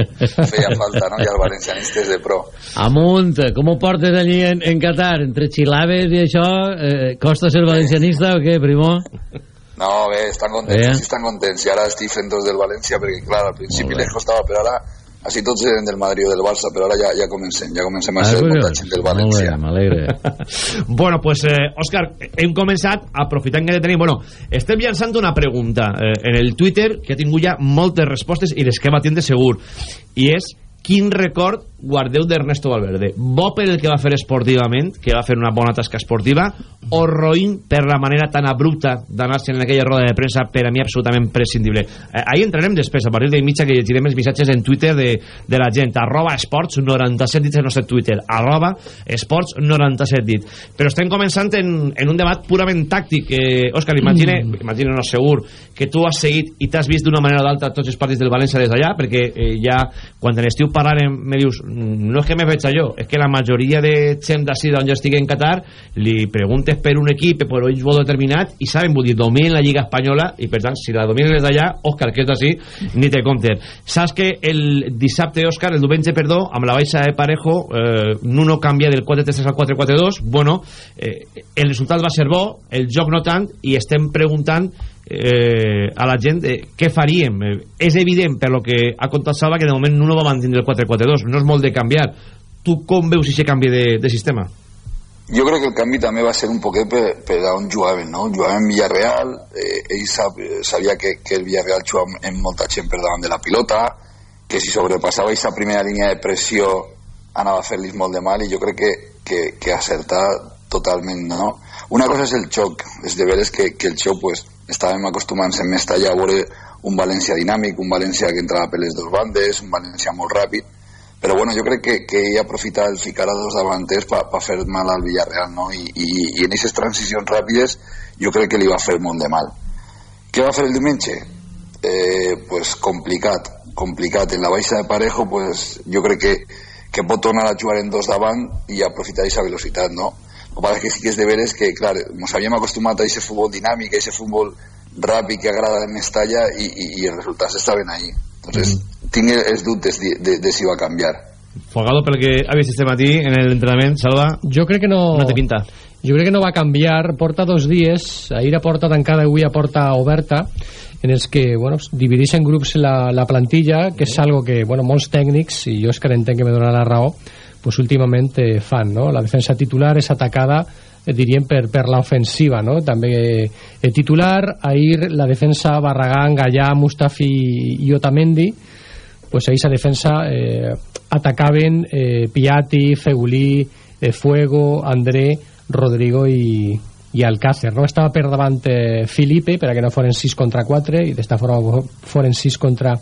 feia falta, no? I als valencianistes de pro. amunt, com ho portes allí en, en Qatar? Entre xilaves i això, eh, costa ser valencianista o què, primo? No, bé, estan contents, Bé. sí estan contents. I ara estic fent dos del València, perquè, clar, al principi les costava, però ara, així tots eren del Madrid o del Barça, però ara ja, ja comencem, ja comencem a Ah, ser molta gent del València. m'alegre. Bueno, pues, eh, Òscar, hem començat, aprofitant que tenim... Bueno, estem llançant una pregunta eh, en el Twitter que ha tingut ja moltes respostes i les que va tindre segur. I és, quin record guardeu d'Ernesto Valverde? Bo per el que va fer esportivament, que va fer una bona tasca esportiva, o roïn per la manera tan abrupta d'anar-se en aquella roda de premsa, per a mi absolutament prescindible. Eh, ahí entrarem després, a partir de mitja, que llegirem els missatges en Twitter de, de la gent. Arroba esports 97 dit el nostre Twitter. Arroba esports 97 dit. Però estem començant en, en un debat purament tàctic. Eh, Òscar, imagine, mm. imagine no segur, que tu has seguit i t'has vist d'una manera o d'altra tots els partits del València des d'allà, perquè eh, ja, quan en estiu parlant me dius, "Mm, no és que me veig jo, és que la majoria de gent d'ací d'on jo estic en Qatar, li preguntes per un equip, per un futbol determinat, i saben, vull dir, dominen la Lliga Espanyola, i per tant, si la dominen des d'allà, Òscar, que és d'ací, ni te compten. Saps que el dissabte, Òscar, el diumenge, perdó, amb la baixa de Parejo, eh, Nuno canvia del 4-3 al 4-4-2, bueno, eh, el resultat va ser bo, el joc no tant, i estem preguntant eh, a la gent eh, què faríem. Eh, és evident, per lo que ha contat Salva, que de moment Nuno va mantenir el 4-4-2, no és molt de canviar. Tu com veus aquest canvi de, de sistema? Jo crec que el canvi també va ser un poquet per, per on jugaven, no? Jugaven en Villarreal, eh, ell sap, sabia que, que el Villarreal jugava amb molta gent per davant de la pilota, que si sobrepassava aquesta primera línia de pressió anava a fer-li molt de mal i jo crec que, que, que acertar totalment, no? Una cosa és el xoc, és de veres que, que el xoc pues, estàvem acostumant-se en Mestalla a veure un València dinàmic, un València que entrava per les dues bandes, un València molt ràpid, però bueno, jo crec que, que ell aprofita el ficar a dos davanters per pa fer mal al Villarreal, no? I, i, i en aquestes transicions ràpides jo crec que li va fer molt de mal. Què va fer el diumenge? Eh, pues complicat, complicat. En la baixa de Parejo, pues jo crec que, que pot tornar a jugar en dos davant i aprofitar aquesta velocitat, no? El que passa que sí que és de veres que, clar, ens havíem acostumat a aquest futbol dinàmic, a aquest futbol ràpid que agrada en Mestalla i, i, i els resultats estaven ahí. Entonces, mm. tinc els dubtes de, de, de si va canviar. Folgado, pel que ha vist este matí en l'entrenament, Salva, Jo crec que no... no te pinta. Jo crec que no va canviar, porta dos dies, ahir a porta tancada i avui a porta oberta, en els que bueno, divideix en grups la, la plantilla, que és algo que bueno, molts tècnics, i jo és que entenc que me dona la raó, pues últimament eh, fan, no? La defensa titular és atacada eh, diríem per, per l'ofensiva, no? També eh, titular, ahir la defensa Barragán, Gallà, Mustafi i Otamendi, pues ahí esa defensa eh, atacaven eh, Piatti, Feulí, eh, Fuego, André, Rodrigo i, i Alcácer, no? Estava per davant eh, Felipe per a que no foren 6 contra 4 i d'esta forma foren 6 contra,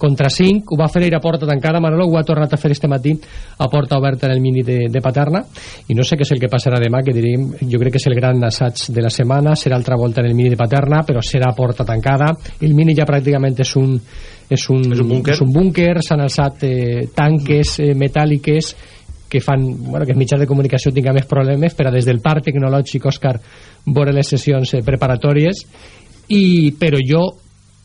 contra 5 ho va fer a porta tancada Manolo ho ha tornat a fer este matí a porta oberta en el mini de, de Paterna. I no sé què és el que passarà demà que diríem, jo crec que és el gran assaig de la setmana. Serà altra volta en el mini de Paterna però serà a porta tancada. El mini ja pràcticament és un és un, és un búnquer. S'han alçat eh, tanques eh, metàl·liques que fan bueno, que els mitjans de comunicació tinguin més problemes per a des del parc tecnològic Òscar veure les sessions eh, preparatòries i, però jo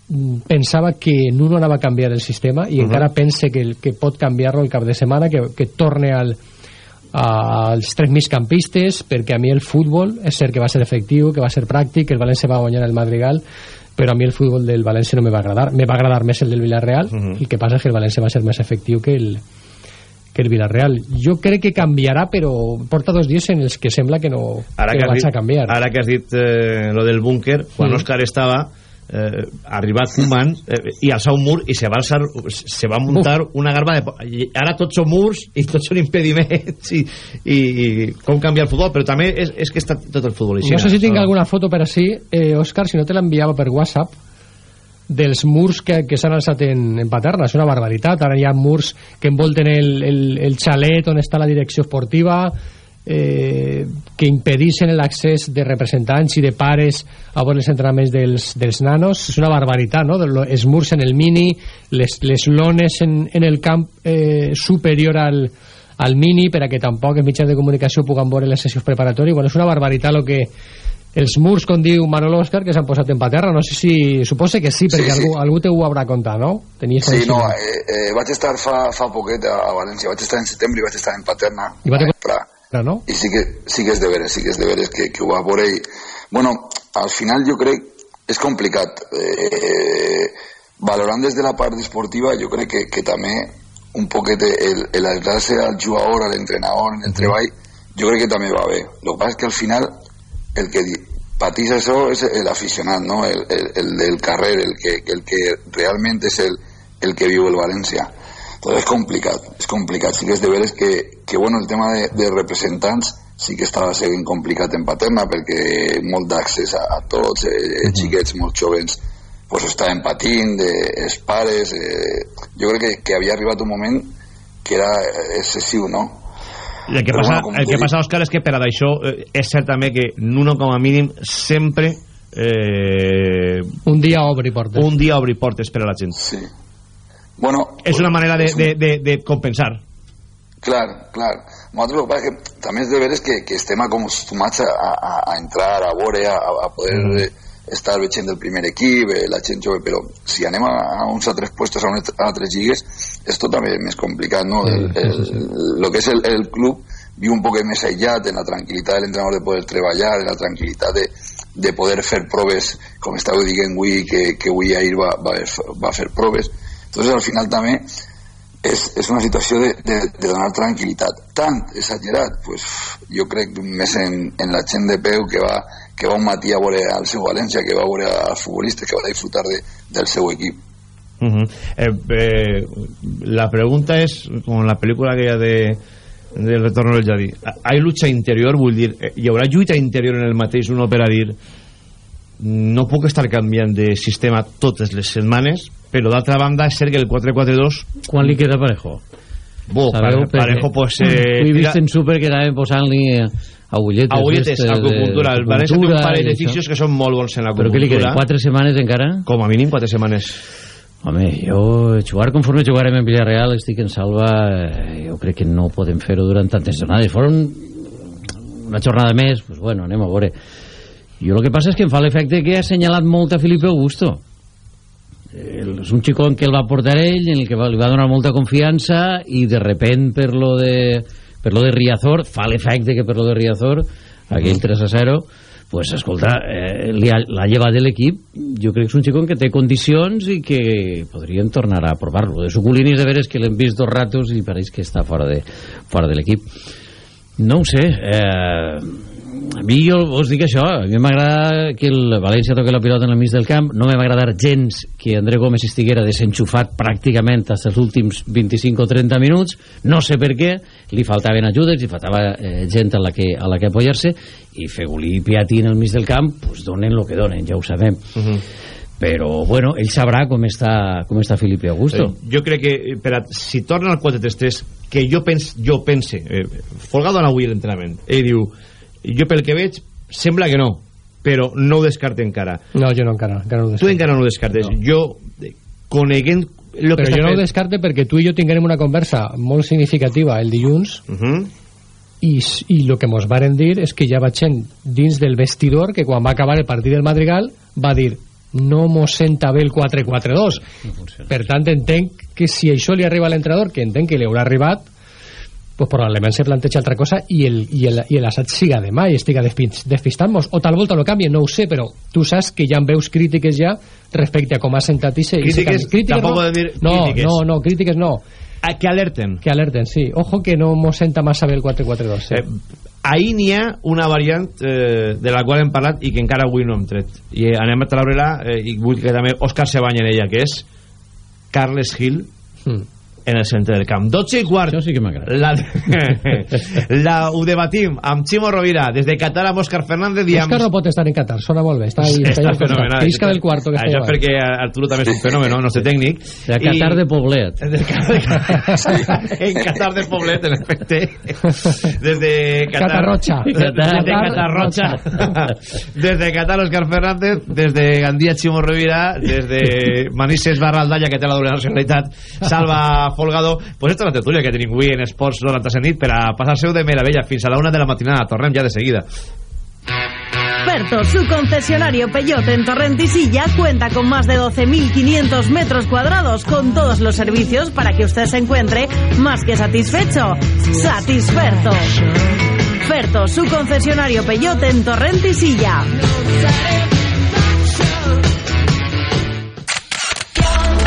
mm, pensava que Nuno anava a canviar el sistema i Mhm. encara pense que, que pot canviar-lo el cap de setmana que, que torne al, als tres migcampistes perquè a mi el futbol és cert que va ser efectiu que va ser pràctic, que el València va guanyar el Madrigal però a mi el futbol del València no me va agradar me va agradar més el del Villarreal Mhm. el que passa és que el València va ser més efectiu que el, que el Villarreal. Jo crec que canviarà però porta dos dies en els que sembla que no Ara que que, no vaig dit, a canviar. ara que has dit eh, lo del búnquer, quan Mm. Òscar estava eh, arribat Koeman eh, i alçar un mur i se va, alçar, se va muntar una garba de... ara tots són murs i tots són impediments i, i, i com canviar el futbol però també és, és que està tot el futbol no sé si tinc alguna foto per així eh, Òscar, si no te l'enviava per WhatsApp dels murs que, que s'han alçat en, en Paterna, és una barbaritat. Ara hi ha murs que envolten el, el, el xalet on està la direcció esportiva eh, que impedixen l'accés de representants i de pares a veure els entrenaments dels, dels nanos. És una barbaritat, no? Els murs en el mini les, les lones en, en el camp eh, superior al, al mini per a que tampoc els mitjans de comunicació puguen veure les sessions preparatòries. Bueno, és una barbaritat el que els murs, com diu Manolo Òscar, que s'han posat en paterra. No sé si... Supose que sí, perquè Sí, sí. algú, algú te ho haurà contat, no? Tenies Sí, no, eh, eh, vaig estar fa, fa poquet a, València, vaig estar en setembre i vaig estar en Paterna. I va a Prat. no? I sí que, sí que és de veres, sí que és de veres que, que ho va veure i... Bueno, al final jo crec és complicat. Eh, valorant des de la part esportiva, jo crec que, que també un poquet el, el al jugador, a l'entrenador, en el treball, jo crec que també va bé. El que passa és que al final el que patís això és l'aficionat, no? El, el, el del carrer, el que, el que realment és el, el que viu el València. Entonces és complicat, és complicat. Sí que és de veres que, que bueno, el tema de, de representants sí que estava sent complicat en Paterna perquè molt d'accés a, a tots, eh, xiquets molt joves pues estaven patint, de, els pares... Eh, jo crec que, que havia arribat un moment que era eh, excessiu, no? I el que Però passa, bueno, el que passa Òscar, és que per a això eh, és cert també que Nuno, com a mínim, sempre eh, Un dia obri portes. un dia obri portes per a la gent. Sí. Bueno, és una manera de, de, de, de compensar. Clar, clar. Nosaltres el que és que també és de veres que, que estem acostumats a, a, a entrar, a veure, a, a poder Mm. eh, estar veient del primer equip, eh, la gent jove, però si anem a, uns altres puestos, a, unes, a altres lligues, és tot també més complicat, no? El, el, lo que és el, el club viu un poc més aïllat en la tranquil·litat de l'entrenador de poder treballar, en la tranquil·litat de, de poder fer proves, com estàveu dient avui, que, que avui ahir va, va, va fer proves. Entonces, al final també és, és una situació de, de, de donar tranquil·litat. Tant exagerat, pues, jo crec més en, en la gent de peu que va, que va un matí a veure al seu València, que va veure als futbolistes, que va disfrutar de, del seu equip. Uh -huh. eh, eh, la pregunta és, com la pel·lícula aquella de del retorno del Jadi hay lucha interior, vull dir eh, hi haurà lluita interior en el mateix uno per a dir no puc estar canviant de sistema totes les setmanes però d'altra banda és cert que el 4-4-2 quan li queda Parejo? Bo, Sabeu? Pare- Parejo pues eh, Ho he vist en súper que anaven posant-li agulletes, d'estes de- acupuntura el València té un parell de fixos que són molt bons en Però què li queden? l'acupuntura Quatre setmanes encara? com a mínim 4 setmanes. Home, jo jugar conforme jugarem en Villarreal estic en salva eh, jo crec que no podem fer-ho durant tantes jornades. Foren una jornada més pues bueno, anem a veure. Jo el que passa és que em fa l'efecte que ha assenyalat molt a Felipe Augusto. El, és un xicón que el va portar ell en el que va, li va donar molta confiança i de repent per lo de per lo de Riazor, fa l'efecte que per lo de Riazor aquell 3 a 0 pues escolta, eh, ha, l'ha llevat de l'equip jo crec que és un xicón que té condicions i que podrien tornar a provar-lo. De Suculini és de veres que l'hem vist dos ratos i pareix que està fora de, fora de l'equip. No ho sé eh, a mi jo us dic això a mi m'agrada que el València toqui la pilota en el mig del camp. No m'ha agradar gens que André Gómez estiguera desenxufat pràcticament fins els últims 25 o 30 minuts. No sé per què, li faltaven ajudes li faltava eh, gent a la que, a la que apoyar-se. I Fegulí i Piatti en el mig del camp pues donen el que donen, ja ho sabem. Però bueno, ell sabrà com està, com està Felipe Augusto. Eh, jo crec que eh, per a, si torna al 4-3-3 que jo, pens, jo pense eh, Folgado en avui l'entrenament ell diu, jo pel que veig sembla que no, però no ho descarte encara. No, jo no encara, encara no ho tu encara no ho descartes. No. jo, eh, coneguent lo que Però s'ha jo no ho fet- descarte perquè tu i jo tinguem una conversa molt significativa el dilluns uh -huh. i, i el que mos varen dir és que ja va gent dins del vestidor que quan va acabar el partit del Madrigal va dir no mos senta bé el 4-4-2 per tant entenc que si això li arriba a l'entrenador que entenc que li haurà arribat pues probablement se planteja altra cosa i el, i el, i l'assaig siga demà i estiga despis- despistant-nos o tal volta no canvi, no ho sé però tu saps que ja en veus crítiques ja respecte a com ha sentat i se, Crítiques, canvi. tampoc no, dir no, crítiques. no, no, crítiques no a que alerten que alerten, sí ojo que no mos senta massa bé el 4-4-2 sí. Eh, ahir n'hi ha una variant eh, de la qual hem parlat i que encara avui no hem tret i eh, anem a treure-la eh, i vull que també Òscar se banya en ella que és Carles Gil Mm. En el centre del camp. 12 i quart. Això sí que m'agrada. La, la, ho debatim amb Ximo Rovira des de Qatar amb Òscar Fernández i amb Òscar no pot estar en Qatar, sona molt bé està ahí, està Està al costat. fenomenal. que isca del quarto que està això allà. perquè Arturo també és un fenomen el nostre tècnic. De Qatar de Poblet. Qatar- en Qatar de Poblet en efecte. Des de Qatar Catarrocha. des de Catarrocha. Des de Qatar Òscar Fernández. Des de Gandia Ximo Rovira. Des de Manises barra Aldaya que té la doble nacionalitat. Salva Folgado pues esta és la tertúlia que tenim avui en Esports 97 nit per a passar-se-ho de meravella fins a la una de la matinada tornem ja de seguida su concesionario Peyote en Torrentisilla, cuenta con más de 12.500 metros cuadrados con todos los servicios para que usted se encuentre más que satisfecho. Satisferto. Ferto, su concesionario Peyote en Torrentisilla.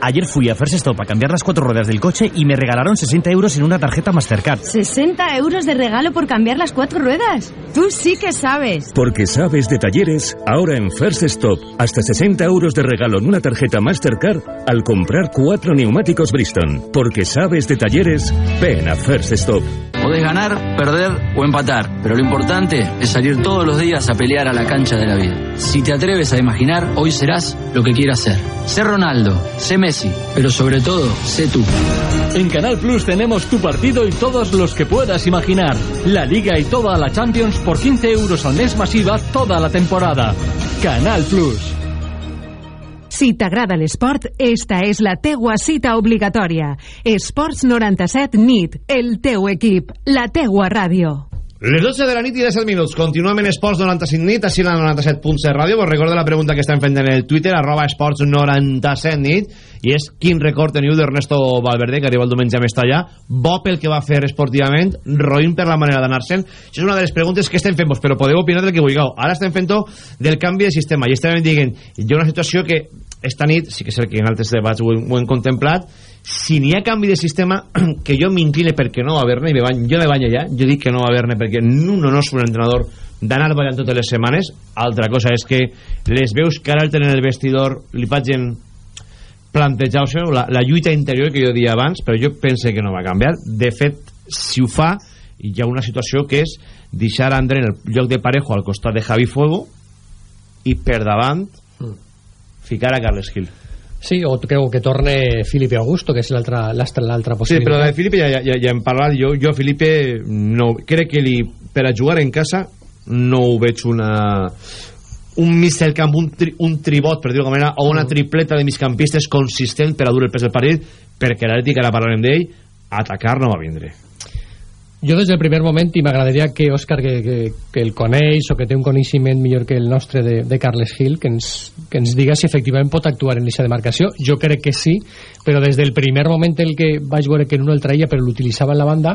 Ayer fui a First Stop a cambiar las cuatro ruedas del coche y me regalaron 60 euros en una tarjeta Mastercard. ¿60 euros de regalo por cambiar las cuatro ruedas? Tú sí que sabes. Porque sabes de talleres, ahora en First Stop, hasta 60 euros de regalo en una tarjeta Mastercard al comprar cuatro neumáticos Bristol. Porque sabes de talleres, ven a First Stop. Podés ganar, perder o empatar, pero lo importante es salir todos los días a pelear a la cancha de la vida. Si te atreves a imaginar, hoy serás lo que quieras ser. Sé Ronaldo, sé Messi, pero sobre todo, sé tú. En Canal Plus tenemos tu partido y todos los que puedas imaginar. La Liga y toda la Champions por 15 euros al mes masiva toda la temporada. Canal Plus. Si t'agrada l'esport, esta és la teua cita obligatòria. Esports 97 NIT, el teu equip, la teua ràdio. Les 12 de la nit i 17 minuts. Continuem en Esports 95 nit, així la 97.7 ràdio. Vos recordo la pregunta que estem fent en el Twitter, arroba esports 97 nit, i és quin record teniu d'Ernesto Valverde, que arriba el diumenge a Mestalla, bo pel que va fer esportivament, roïn per la manera d'anar-se'n. Això és una de les preguntes que estem fent, vos, però podeu opinar del que vulgueu. Ara estem fent del canvi de sistema, i estem dient, hi ha una situació que esta nit, sí que és el que en altres debats ho, ho hem contemplat, si n'hi ha canvi de sistema, que jo m'incline perquè no va haver-ne, jo me bany allà, jo dic que no va haver-ne perquè no, no és un entrenador d'anar ballant totes les setmanes, altra cosa és que les veus que ara tenen el vestidor li paguen plantejar-se la, la lluita interior que jo dia abans, però jo pense que no va canviar. De fet, si ho fa, hi ha una situació que és deixar André en el lloc de Parejo al costat de Javi Fuego i per davant ficar a Carles Gil. Sí, o creu que torne Felipe Augusto, que és l'altra possibilitat. Sí, però de Felipe ja, ja, ja hem parlat. Jo, jo Felipe, no, crec que li, per a jugar en casa no ho veig una un mig del camp, un, tri, un tribot, per dir-ho manera, o una tripleta de migcampistes consistent per a dur el pes del partit, perquè l'Atlètic, ara parlarem d'ell, atacar no va vindre. Jo des del primer moment i m'agradaria que Òscar que, que, que el coneix o que té un coneixement millor que el nostre de, de Carles Gil que ens, que ens diga si efectivament pot actuar en aquesta demarcació. Jo crec que sí, però des del primer moment el que vaig veure que no el traia però l'utilitzava en la banda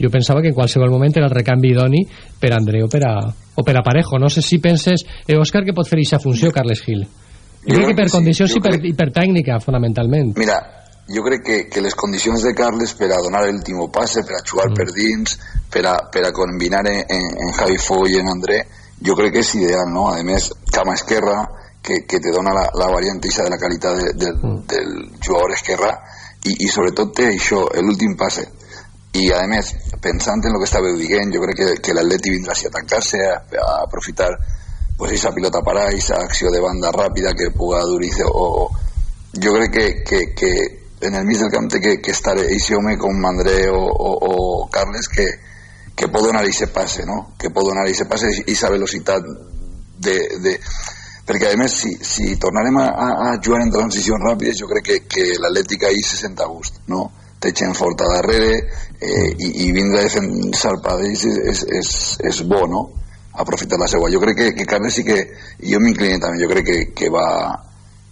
jo pensava que en qualsevol moment era el recanvi idoni per André o per a, o per a Parejo. No sé si penses, eh, Òscar, que pot fer aquesta funció Carles Gil. Jo, jo crec que per condicions i per, i per tècnica fonamentalment. Mira, jo crec que, que les condicions de Carles per a donar l'últim passe, per a jugar mm. per dins, per a, per a combinar en, en Javi Fo i en André, jo crec que és ideal, no? A més, cama esquerra, que, que te dona la, la variant de la qualitat de, de, mm. del jugador esquerra i, i sobretot té això, l'últim passe i a més, pensant en el que estàveu dient jo crec que, que l'Atleti vindrà a tancar-se a, a aprofitar pues, esa pilota para esa acció de banda ràpida que puga dur o, o jo crec que, que, que en el mig del camp té que, que estar eixe home com André o, o, o Carles que, que pot donar aquest passe no? que pot donar aquest passe i aquesta velocitat de, de... perquè a més si, si tornarem a, a jugar en transicions ràpides jo crec que, que l'Atlètic ahir se sent a gust no? té gent forta darrere eh, i, i vindre a defensar padells és, és, és, és bo no? aprofitar la seva jo crec que, que Carles sí que jo m'incliné també jo crec que, que va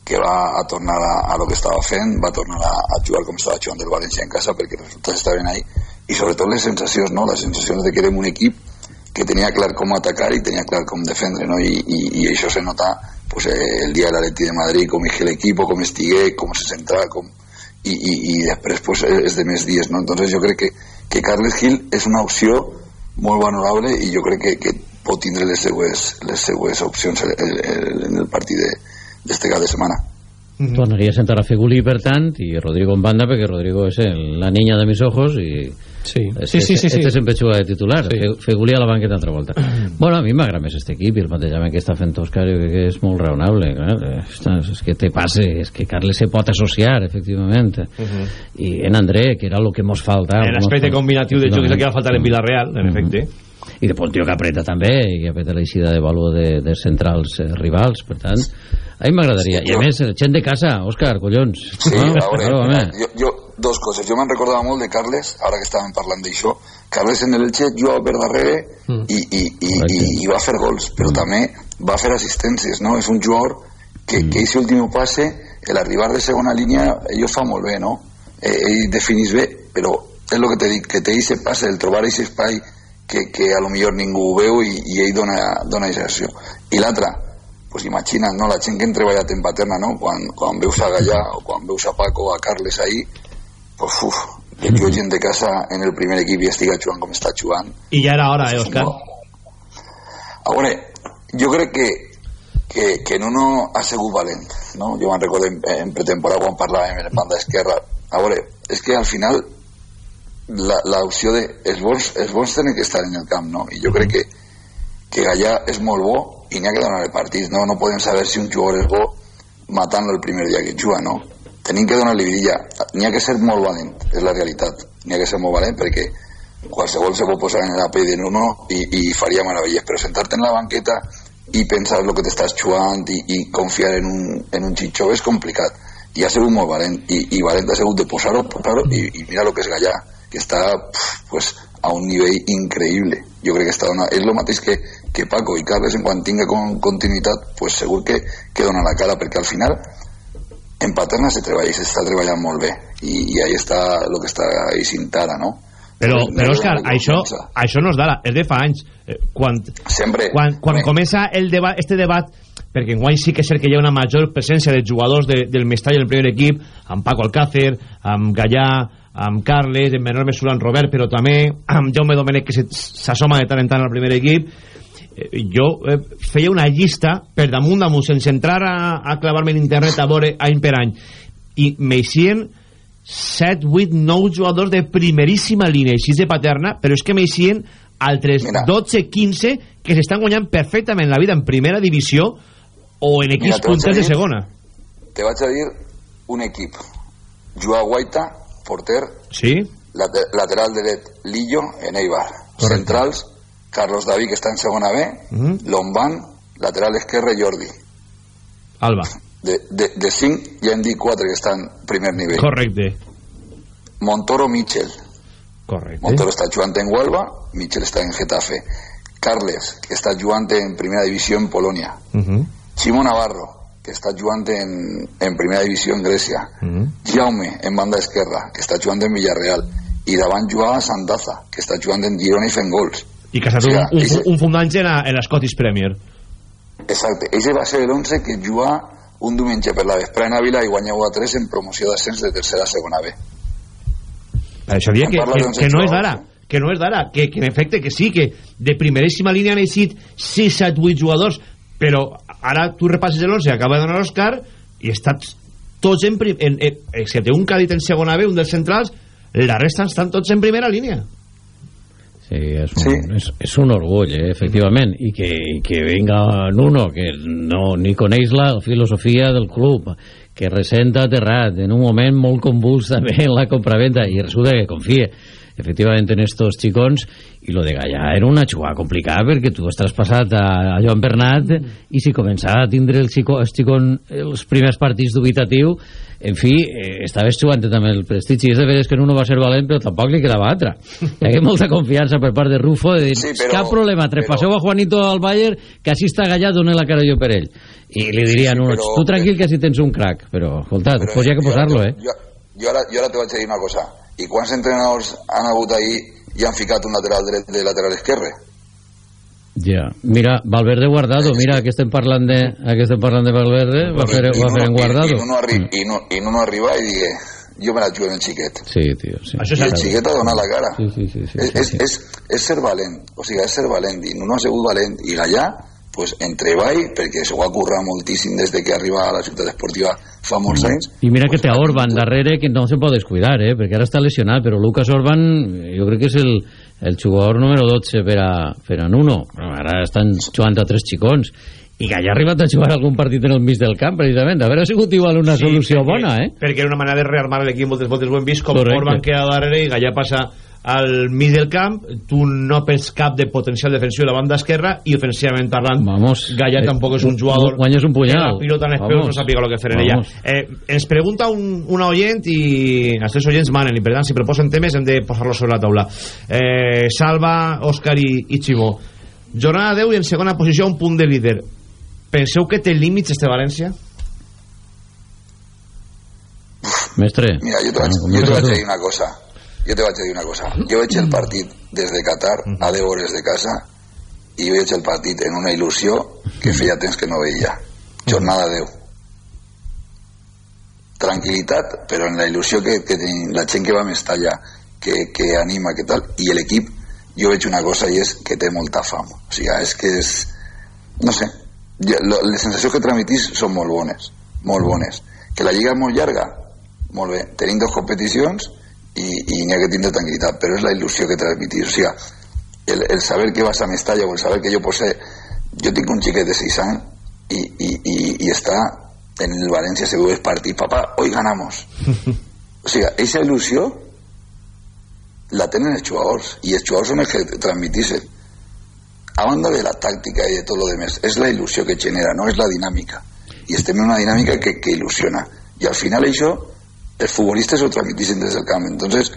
que va a tornar a, a lo que estava fent, va tornar a, a jugar com estava jugant el València en casa perquè els resultats estaven ahí i sobretot les sensacions, no? les sensacions de que érem un equip que tenia clar com atacar i tenia clar com defendre no? I, i, i això se nota pues, eh, el dia de l'Atleti de Madrid com hi l'equip, com estigué, com se centrava com... I, i, i després pues, és de més dies no? entonces jo crec que, que Carles Gil és una opció molt valorable i jo crec que, que pot tindre les seues, les seues opcions en el, en el partit de, este cap de setmana. -hmm. tornaria a sentar a Fegulí per tant i Rodrigo en banda perquè Rodrigo és el, la niña de mis ojos i Sí, este, sí, sí, sí, este sí. sempre juga de titular sí. Fegulí a la banqueta altra volta bueno, a mi m'agrada més este equip i el plantejament que està fent Òscar jo crec que és molt raonable clar. Ostres, és que te passe és que Carles se pot associar efectivament uh -huh. i en André que era el que mos falta En l'aspecte combinatiu de joc és el que va faltar en Villarreal, en efecte. I de un tio que apreta també i que apreta l'eixida de valor de, de centrals eh, rivals per tant, a mi m'agradaria i a més, gent de casa, Òscar, collons Sí, no? a veure, Claro, home. jo, jo, dos coses. Jo me'n recordava molt de Carles, ara que estàvem parlant d'això. Carles en el Elche jugava per darrere Mm. i, i, i, i, i va fer gols, però també va fer assistències, no? És un jugador que, Mm. que aquest últim passe, l'arribar de segona línia, ell ho fa molt bé, no? Eh, ell definís bé, però és el que te dic, que té aquest passe, el trobar aquest espai que, que a lo millor ningú ho veu i, i ell dona, dona acció. I l'altra, pues imagina't, no? la gent que hem treballat en Paterna, no? quan, quan veus a Gallà o quan veus a Paco a Carles ahí, pues uf, que jo gent de casa en el primer equip i estiga jugant com està jugant. I ja era hora, eh, Òscar? A veure, jo crec que, que, que Nuno ha sigut valent, no? Jo me'n recordo en, en pretemporada quan parlàvem en banda esquerra. A veure, és que al final l'opció de els bons, els bons tenen que estar en el camp, no? I jo crec que, que Gallà és molt bo i n'hi ha que donar el partit, no? No podem saber si un jugador és bo matant-lo el primer dia que juga, no? Tenim que donar-li vidilla. N'hi ha que ser molt valent, és la realitat. N'hi ha que ser molt valent perquè qualsevol se pot posar en la pell de Nuno i, i faria meravelles, però sentar-te en la banqueta i pensar el que t'estàs jugant i, i confiar en un, en un xitxó és complicat i ha sigut molt valent i, i valent ha sigut de posar-ho posar i, i mira el que és Gallà que està pues, a un nivell increïble jo crec que està dona, és el mateix que, que Paco i Carles en quan tinga con, continuïtat pues segur que, que dona la cara perquè al final en Paterna se treballa s'està treballant molt bé i, i ahí està el que està eixint ara no? Però, però Òscar, això, això no és d'ara, és de fa anys. Eh, Quan, Sempre. quan, quan comença el debat, este debat, perquè en guany sí que és cert que hi ha una major presència de jugadors de, del Mestalla en el primer equip, amb Paco Alcácer, amb Gallà, amb Carles, en menor mesura amb Robert, però també amb Jaume Domènech, que se- s'assoma de tant en tant al primer equip. Eh, jo eh, feia una llista per damunt damunt, sense entrar a, a clavar-me en internet a veure any per any, i m'eixien 7, 8, 9 jugadors de primeríssima línia, així de paterna, però és que m'eixien altres 12, 15 que s'estan guanyant perfectament la vida en primera divisió o en equips Mira, punters de segona. te vaig a dir un equip Joao Guaita, porter Sí? late- lateral dret Lillo en Eibar centrals Carlos David que està en segona B Mhm. Lombán, lateral Jordi Alba. de, de, de 5 ja hem dit 4 que estan en primer nivell Correcte. Montoro Michel Correcte. Montoro està jugant en Huelva Michel està en Getafe Carles que està jugant en primera divisió en Polònia Uh -huh. Chimo Navarro que està jugant en, en primera divisió en Grècia Uh -huh. Jaume en banda esquerra que està jugant en Villarreal. I davant jugava Sandaza que està jugant en Girona i fent gols I que ha estat O sigui, un, un, un fundange en en la Scottish Premier. exacte, ese va ser l'11 que jugà un diumenge per la vesprada en Ávila i guanyeu a 3 en promoció d'ascens de tercera a segona B. Per això dia Em que, que, que no és d'ara que no és d'ara, que, que en efecte que sí que de primeríssima línia han eixit 6, 7, 8 jugadors però ara tu repasses l'11 acaba de donar l'Òscar i estan tots en, prim, en, en excepte un que ha dit en segona B un dels centrals, la resta estan tots en primera línia. Sí, és un, sí. És, és un orgull, eh, efectivament, i que, i que vinga Nuno, que no, ni coneix la filosofia del club, que ressenta aterrat en un moment molt convuls també en la compraventa, i resulta que confie efectivament en estos xicons i lo de Gallà era una jugada complicada perquè tu has traspassat a, a Joan Bernat i si començava a tindre el xico, el xicon els primers partits dubitatiu en fi, eh, estaves jugant també el prestigi. És de veres que no va ser valent però tampoc li quedava altra hi hagué molta confiança per part de Rufo de dir, Sí, però- cap problema, traspasseu a Juanito al Bayern que així està Gallà, dona la cara jo per ell. I li diria, Sí, sí, però- tu tranquil que si tens un crack. Però, escolta, Però pues hi ha que posar-lo eh? jo, jo, ara, jo ara te vaig a dir una cosa i quants entrenadors han hagut ahir i han ficat un lateral dret de lateral esquerre? Ja, mira, Valverde Guardado, mira, que estem parlant de, que estem parlant de Valverde, va fer, va fer en Guardado. i, i, no, arri, i, no, i no arriba i digue jo me la jugo en el xiquet Sí, tio, sí. i el xiquet ha donat la cara. Sí, sí, sí, sí, és, sí, és, sí. és, és ser valent o sigui, és ser valent i no ha sigut valent i Gallà pues, en treball, perquè s'ho ha currat moltíssim des de que arriba a la ciutat esportiva fa molts anys. I mira que té a Orban darrere, que no se pot descuidar, eh? perquè ara està lesionat, però Lucas Orban jo crec que és el, el jugador número 12 per a, per a Nuno. Ara estan jugant a tres xicons i que hagi arribat a jugar algun partit en el mig del camp, precisament. Haver sigut igual una Sí, solució perquè- bona, eh? Perquè era una manera de rearmar l'equip moltes voltes ho hem vist com Correcte. Orban queda darrere i Gallà passa al mig del camp tu no pens cap de potencial defensiu a la banda esquerra i ofensivament parlant Vamos. Gallà Eh, tampoc és un jugador guanyes un punyal. la pilota en els peus Vamos. no sàpiga el que fer en ella eh, ens pregunta un, una oient i els tres oients manen i per tant si proposen temes hem de posar-los sobre la taula eh, Salva, Òscar i, i Ximó jornada 10 i en segona posició un punt de líder penseu que té límits este València? Mestre. Mira, jo te vaig, jo te vaig dir una cosa. Jo te vaig dir una cosa. Jo veig el partit des de Qatar a 10 hores de casa i veig el partit en una il·lusió que feia temps que no veia. Jornada 10. Tranquilitat, però en la il·lusió que, que ten, la gent que va a Mestalla, que, que anima, que tal, i l'equip, jo veig una cosa i és que té molta fam. O sigui, és que és... No sé, les sensacions que transmitís són molt bones, molt bones. Que la lliga és molt llarga, molt bé, tenim dos competicions i, i n'hi ha que tindre tranquil·litat, però és la il·lusió que transmitís, o sigui, el, el saber que vas a Mestalla o el saber que jo posé, jo tinc un xiquet de 6 anys i, i, i, i està en el València se veu el partit, papà, hoy ganamos. O sigui, aquesta il·lusió la tenen els jugadors i els jugadors són els que transmitixen a banda de la tàctica i de tot lo demás és la il·lusió que genera, no és la dinàmica i estem en una dinàmica que, que il·lusiona i al final això els futbolistes ho transmitixen des del camp entonces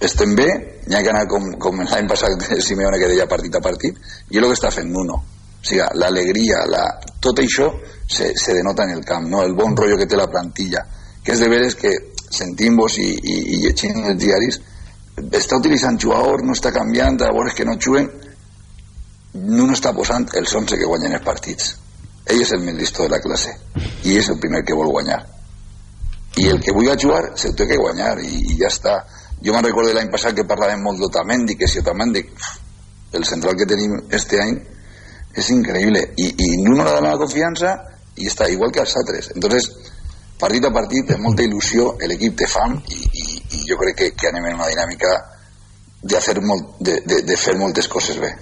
estem bé, n'hi ha que anar com, com l'any passat de Simeone que deia partit a partit i és el que està fent Nuno o sigui, l'alegria, la... tot això se, se denota en el camp, no? el bon rotllo que té la plantilla que és de veres que sentim-vos i, i, i llegint els diaris està utilitzant jugador, no està canviant, a veure que no juguen, no no està posant els 11 que guanyen els partits. Ell és el més listo de la classe i és el primer que vol guanyar. I el que vulgui jugar se ho té que guanyar i, i ja està. Jo me'n recordo l'any passat que parlàvem molt d'Otamendi, que si Otamendi, el central que tenim este any és increïble i, i no dona la confiança i està igual que els altres. Entonces, partit a partit, amb molta il·lusió, l'equip té fam i, i, i jo crec que, que anem en una dinàmica de, hacer molt, de, de, de fer moltes coses bé.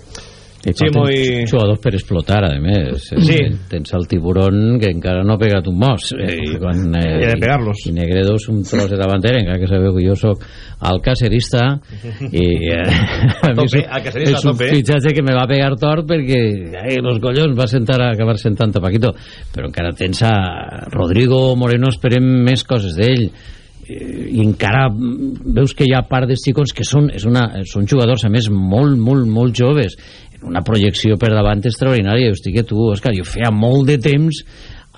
Sí, muy- jugadors per explotar, a més. Sí. Tens el tiburón que encara no ha pegat un mos. Eh, I, quan, eh, I de pegar-los. I Negredo és un tros de davantera, encara que sabeu que jo sóc el cacerista i eh, a tope, el cacerista és a un tope. fitxatge que me va pegar tort perquè ai, los collons va sentar a acabar sentant a Paquito però encara tens a Rodrigo Moreno esperem més coses d'ell Eh, i encara mm, veus que hi ha part dels xicons que són, és una, són jugadors a més molt, molt, molt joves una projecció per davant extraordinària jo estic que tu, Òscar, jo feia molt de temps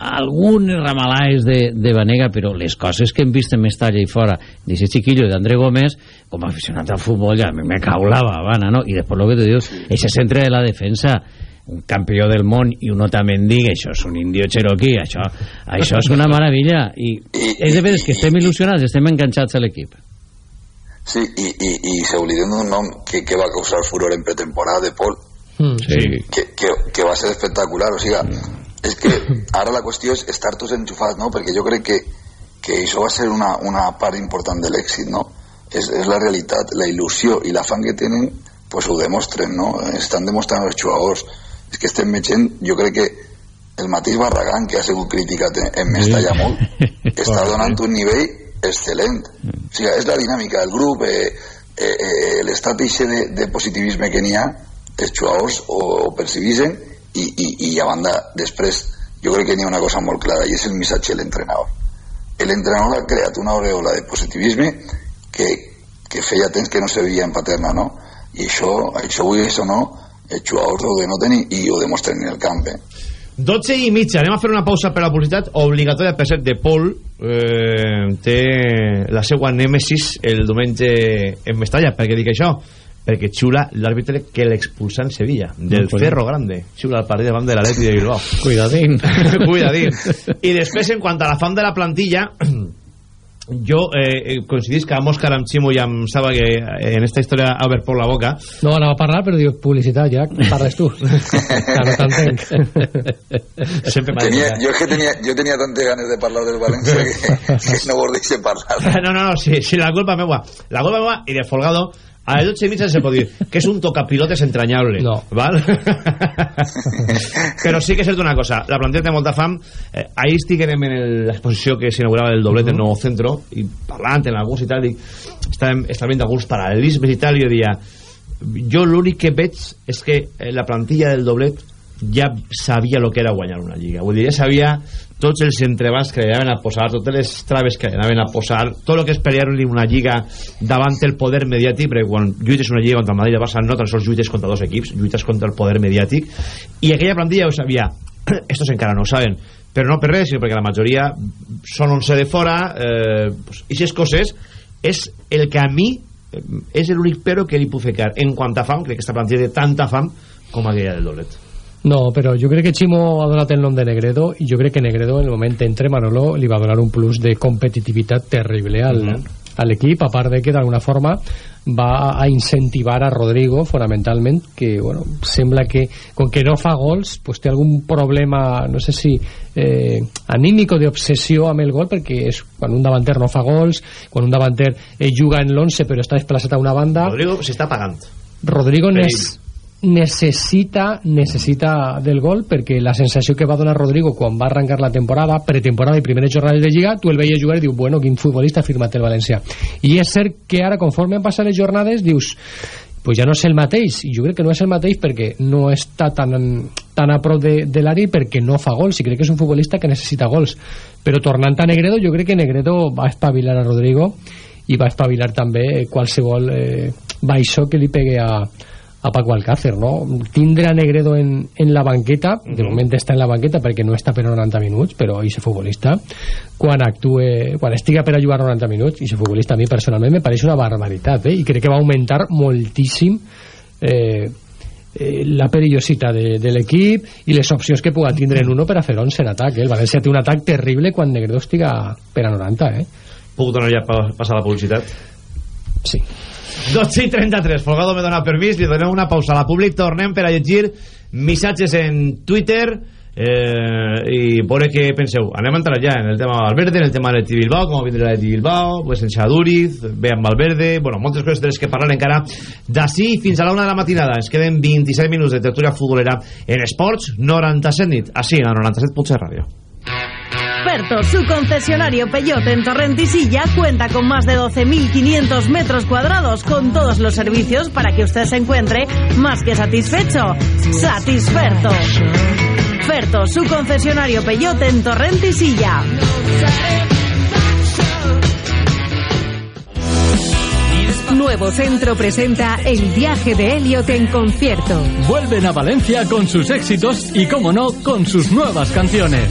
algunes ramalades de, de Vanega, però les coses que hem vist en Mestalla i fora d'aquest chiquillo d'André Gómez, com a aficionat al futbol ja me cau la babana, no? I després lo que te dius, ese centre de la defensa un campió del món i un Otamendi, que això és un indio cherokee, això, això és una meravella i és de veres que estem il·lusionats, estem enganxats a l'equip. Sí, i, i, i s'obliden d'un nom que, que va causar furor en pretemporada de Pol, Sí. que, que, que va ser espectacular, o sigui, és que ara la qüestió és estar tots enxufats, no? Perquè jo crec que, que això va ser una, una part important de l'èxit, no? És, és la realitat, la il·lusió i l'afant que tenen, pues ho demostren, no? Estan demostrant els jugadors. És que estem veient, jo crec que el mateix Barragán, que ha sigut criticat en, en Mestalla molt, està donant un nivell excel·lent. O sigui, és la dinàmica del grup, eh, eh, eh, l'estat de, de positivisme que n'hi ha, els jugadors ho, ho percibixen i, i, i a banda, després, jo crec que n'hi ha una cosa molt clara i és el missatge de l'entrenador. L'entrenador ha creat una aureola de positivisme que, que feia temps que no se veia en Paterna, no? I això, això avui o no, els jugadors ho denoten i, i ho demostren en el camp, eh? 12 i mitja, anem a fer una pausa per la publicitat obligatòria per ser de Pol eh, té la seva nèmesis el diumenge en Mestalla per què dic això? Perquè xula l'àrbitre que l'expulsa en Sevilla del No, Cerro Grande xula el partit davant de l'Atleti de Bilbao Cuidadín. Cuidadín. I després, en quant a la fam de la plantilla, jo eh, eh, coincidís que amb Òscar, amb Ximo i amb Saba que eh, en esta història ha obert por la boca No, anava a parlar, però diu publicitat, ja, parles tu. que no t'entenc. Sempre m'ha dit yo es que tenía, yo tenía tantas ganas de hablar del Valencia que, que no volvéis a hablar. No, no, no, sí, sí, la culpa meua. La culpa meua i de Folgado a les 12 i mitja se pot dir que és un tocapilotes entrañable. No. ¿Val? Però sí que és cert una cosa. La plantilla té molta fam. Eh, ahir estiguem en el- l'exposició que s'inaugurava del doblet del nou centro i parlant en alguns i tal, dic, estàvem, veient alguns paral·lelismes i tal, i jo dia jo l'únic que veig és que eh, la plantilla del doblet ja sabia el que era guanyar una lliga vull dir, ja sabia tots els entrebats que li anaven a posar, totes les traves que li anaven a posar, tot el que és pelear-li una lliga davant el poder mediàtic perquè quan lluites una lliga contra el Madrid el Barça no tan sols lluites contra dos equips, lluites contra el poder mediàtic. I aquella plantilla ho sabia estos encara no ho saben però no per res, sinó perquè la majoria són 11 de fora eh, pues, i aquestes coses és el que a mi eh, és l'únic però que li puc ficar. En quant a fam, crec que aquesta plantilla té tanta fam com aquella del doblet No, però jo crec que Ximo ha donat el nom de Negredo i jo crec que Negredo en el moment entre Manolo li va donar un plus de competitivitat terrible al, Mhm. a l'equip, a part de que d'alguna forma va a incentivar a Rodrigo fonamentalment, que bueno, sembla que com que no fa gols pues té algun problema, no sé si eh, anímico d'obsessió amb el gol perquè és quan un davanter no fa gols quan un davanter eh, juga en l'11 però està desplaçat a una banda. Rodrigo s'està pagant. Rodrigo nes necessita necessita del gol perquè la sensació que va donar Rodrigo quan va arrencar la temporada, pretemporada i primeres jornades de Lliga, tu el veies jugar i dius, bueno, quin futbolista ha firmat el València. I és cert que ara, conforme han passat les jornades, dius, pues ja no és el mateix, i jo crec que no és el mateix perquè no està tan, tan a prop de, de l'àrea perquè no fa gols, i crec que és un futbolista que necessita gols. Però tornant a Negredo, jo crec que Negredo va espavilar a Rodrigo i va espavilar també qualsevol eh, baixó que li pegue a, a Paco Alcácer, no? Tindre a Negredo en, en la banqueta, de moment està en la banqueta perquè no està per 90 minuts, però aquest futbolista, quan actue, quan estiga per a jugar 90 minuts, aquest futbolista a mi personalment me pareix una barbaritat, eh? i crec que va augmentar moltíssim eh, eh, la perillositat de, de l'equip i les opcions que puga tindre en uno per a fer 11 en atac. Eh? El València té un atac terrible quan Negredo estiga per a 90, eh? puc donar ja pa, passar la publicitat? Sí 12 i 33, Folgado me dona permís li donem una pausa a la públic, tornem per a llegir missatges en Twitter eh, i veure què penseu. Anem a entrar ja en el tema Valverde en el tema de l'Eti Bilbao, com vindrà l'Eti Bilbao pues en Xaduriz, ve amb Valverde bueno, moltes coses de que parlar encara d'ací fins a la una de la matinada. Ens queden 26 minuts de tertúlia futbolera en Esports 97 nit, així la 97.7 Ràdio Experto, su concesionario Peyote en Torrentisilla cuenta con más de 12.500 metros cuadrados con todos los servicios para que usted se encuentre más que satisfecho. Satisferto. Ferto, su concesionario Peyote en Torrentisilla. Nuevo Centro presenta el viaje de Elliot en concierto. Vuelven a Valencia con sus éxitos y, como no, con sus nuevas canciones.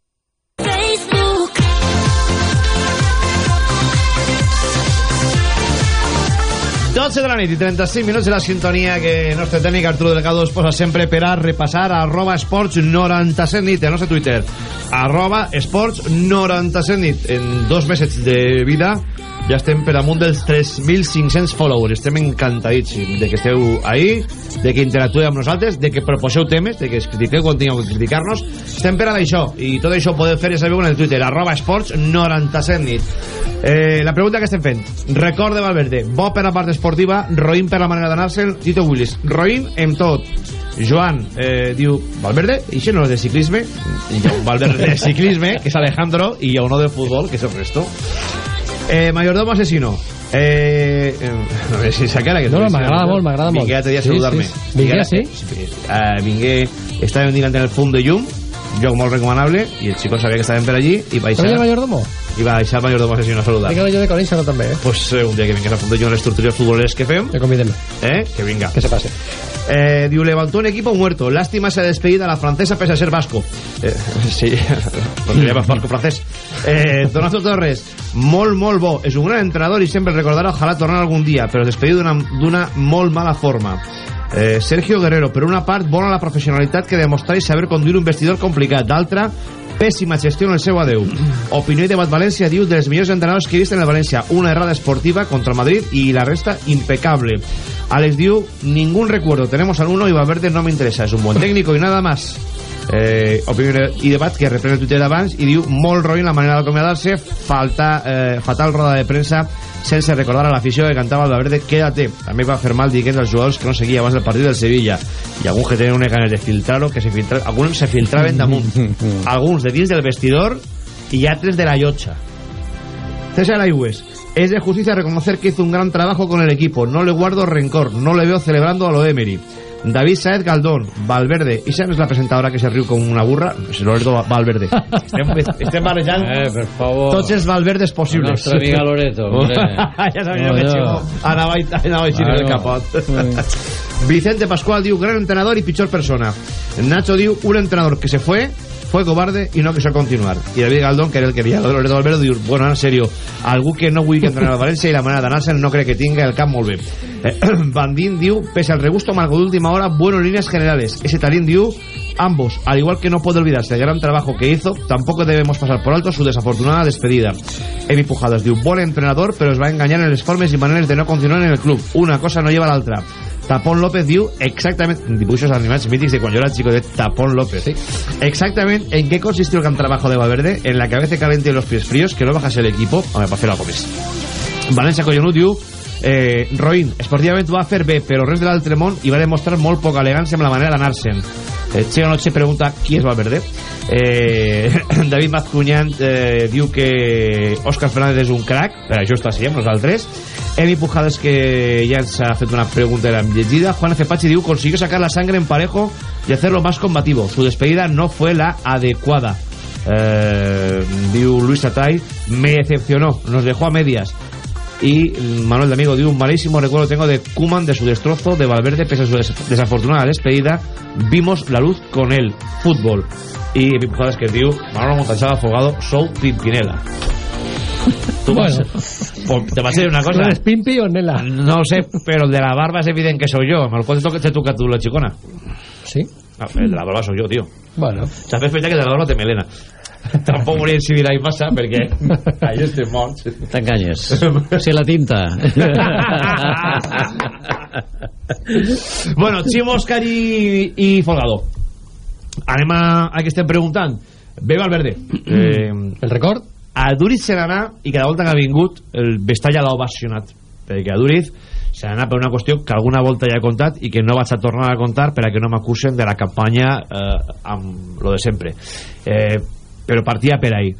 12 de la nit i 35 minuts de la sintonia que el nostre tècnic Arturo Delgado es posa sempre per a repassar arroba esports 97 nit, el nostre Twitter. Arroba esports 97 nit. En dos mesos de vida ja estem per damunt dels 3.500 followers. Estem encantadíssims de que esteu ahí de que interactueu amb nosaltres de que proposeu temes, de que es critiqueu quan tingueu que criticar-nos. Estem per a això i tot això podeu fer, ja sabeu, en el Twitter arroba esports 97 nit. Eh, la pregunta que estem fent record de Valverde, bo per la part esportiva Roïm per la manera d'anar-se'n Tito Willis Roïm en tot. Joan eh, diu Valverde, això no és de ciclisme? Hi ha un Valverde de ciclisme que és Alejandro i hi ha uno de futbol que és el resto eh, mayordomo asesino eh, eh, no sé si sacara que No, no, m'agrada molt, m'agrada molt. vingué l'altre dia a saludar-me sí, sí. Vingué, sí? eh, vingué estàvem dinant en el fum de llum lloc molt recomanable i el xico sabia que estàvem per allí i va ¿Sabes el baixar, mayordomo? I va baixar el mayordomo asesino a saludar Venga, yo de conèixer-lo també, eh? pues eh, un dia que vingués al fum de llum a les torturies futboleres que fem Te convidem. eh, que vinga Que se pase. Eh, diu, levantó un equipo muerto. Lástima esa despedida a la francesa pese a ser vasco. Eh, sí, porque llevas vasco francés. Eh, Donato Torres, molt, molt bo. És un gran entrenador i sempre el recordarà, ojalà tornar algun dia, però despedit d'una molt mala forma. Eh, Sergio Guerrero, per una part, bona la professionalitat que demostrar i saber conduir un vestidor complicat. D'altra, pèssima gestió en el seu adeu. Opinió i debat València diu dels millors entrenadors que he vist en el València. Una errada esportiva contra el Madrid y la resta impecable. Alex diu, ningún recuerdo. Tenemos al uno y Valverde no me interesa. Es un buen técnico y nada más. Eh, opinió i debat que reprèn el Twitter d'abans i diu molt roïn la manera d'acomiadar-se falta, eh, fatal roda de premsa sense recordar a l'afició que cantava el Valverde quédate, també va fer mal dient als jugadors que no seguia abans del partit del Sevilla. I alguns que tenen unes ganes de filtrar-ho que se filtra... alguns se filtraven damunt. Alguns de dins del vestidor i altres de la llotja. César Aigües es de justicia reconocer que hizo un gran trabajo con el equipo. No le guardo rencor, no le veo celebrando a lo Emery David Saez Galdón, Valverde. I és la presentadora que se riu com una burra? Loreto Valverde. Estem, estem barrejant Eh, per favor. tots els Valverdes possibles. La nostra amiga Loreto, ja sabia No, que no. Anava, anava així en el Claro. capot. Vicente Pascual diu, gran entrenador y pitjor persona. Nacho diu, un entrenador que se fue, fue cobarde y no quiso continuar. Y David Galdón, que era el que havia Loreto Valverde, bueno, en serio, algú que no vulgui entrenar al València i la manera d'anar-se'n no cree que tinga el camp molt bé. Eh, Bandín diu, pese al regusto amargo de última hora, bueno en líneas generales. Ese talín diu, ambos, al igual que no puede olvidarse del gran trabajo que hizo, tampoco debemos pasar por alto su desafortunada despedida. Evi Pujadas diu, buen entrenador, pero os va a engañar en les formes y maneres de no continuar en el club. Una cosa no lleva a l'altra. Tapón López diu exactament dibuixos animats mítics de quan jo era chico de Tapón López exactament en qué consistió el gran trabajo de Valverde en la cabeza caliente y los pies fríos que no bajase el equipo home, per fer algo més València Collonut diu eh, Roïn, esportivament ho va fer bé però res de l'altre món i va demostrar molt poca elegància amb la manera d'anar-se'n. Eh, Cheo Noche pregunta qui és Valverde eh, David Mazcuñant eh, diu que Òscar Fernández és un crack per això està així amb nosaltres. Emi Pujades que ya ens ha fet una pregunta de la llegida. Juan F. Pachi diu consiguió sacar la sangre en parejo y hacerlo más combativo. Su despedida no fue la adecuada eh, diu Luis Atay me decepcionó, nos dejó a medias y Manuel de Amigo dio un malísimo recuerdo tengo de Kuman de su destrozo de Valverde pese a su des- desafortunada despedida vimos la luz con él fútbol y Pujades que diu Manolo Montalchada Afogado sou Pimpinela vas, Pues te va a decir una cosa ¿Eres Pimpi o Nela? no sé, pero el de la barba es evidente que soy yo. Me lo cuento que te toca tú la chicona. Sí. Ah, el de la barba soy yo, tío. Bueno. Sabes pensar que el de la barba te melena. Tampoc volia incidir ahí massa perquè ahí estem morts. T'enganyes. Si la tinta. bueno, Ximo, Òscar i, i Folgado. Anem a, a que estem preguntant. Bé, Valverde. Eh, el record? A Duriz se n'anà i cada volta que ha vingut el Vestalla l'ha ovacionat. Perquè a Duriz se n'anà per una qüestió que alguna volta ja he contat i que no vaig a tornar a contar per a que no m'acusen de la campanya eh, amb lo de sempre. Eh, però partia per ahí.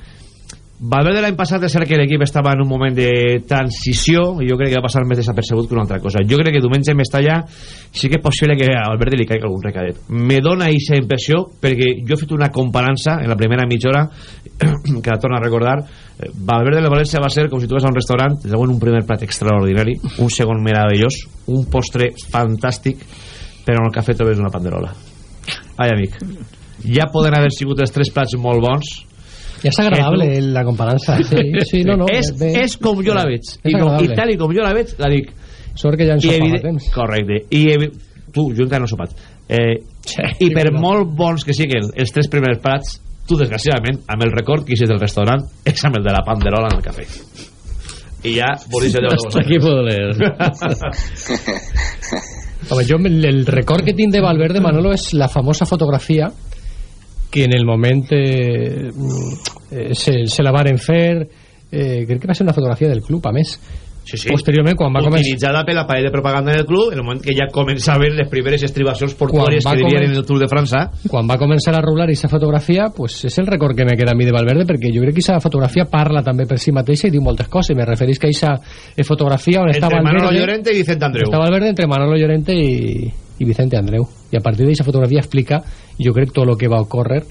Valverde l'any passat és cert que l'equip estava en un moment de transició i jo crec que va passar més desapercebut que una altra cosa. Jo crec que diumenge en Mestalla sí que és possible que a Valverde li caigui algun recadet. Me dona aquesta impressió perquè jo he fet una comparança en la primera mitja hora que la torno a recordar. Eh, Valverde de València va ser com si tu vas a un restaurant te un primer plat extraordinari un segon meravellós un postre fantàstic però en el cafè trobes una panderola. Ai amic ja poden haver sigut els tres plats molt bons Ja és agradable la comparança. Sí, sí, no, no. és, bé. és com jo la veig I, com, i tal i com jo la veig la dic Sort que ja ens I sopa a evide- temps. correcte i evi- tu, jo encara no he sopat eh, i per molt bons que siguin els tres primers plats tu desgraciadament amb el record que hiciste del restaurant és amb el de la panderola en el cafè i ja volís allò Hasta aquí puedo leer. Home, jo el record que tinc de Valverde, Manolo, és la famosa fotografia que en el moment eh, eh, se, se la varen fer eh, crec que va ser una fotografia del club, a més sí, sí. posteriorment quan va començar utilitzada per la paret de propaganda del club en el moment que ja començaven les primeres estribacions portuàries que comen- en el Tour de França. quan va començar a rular aquesta fotografia pues és el record que me queda a mi de Valverde perquè jo crec que aquesta fotografia parla també per si mateixa i diu moltes coses. Me referís que aquesta fotografia on entre està Manolo Valverde Llorente i Vicente Andreu. Està Valverde entre Manolo Llorente i, i Vicente Andreu. I a partir d'aquesta fotografia explica jo crec tot el que va ocórrer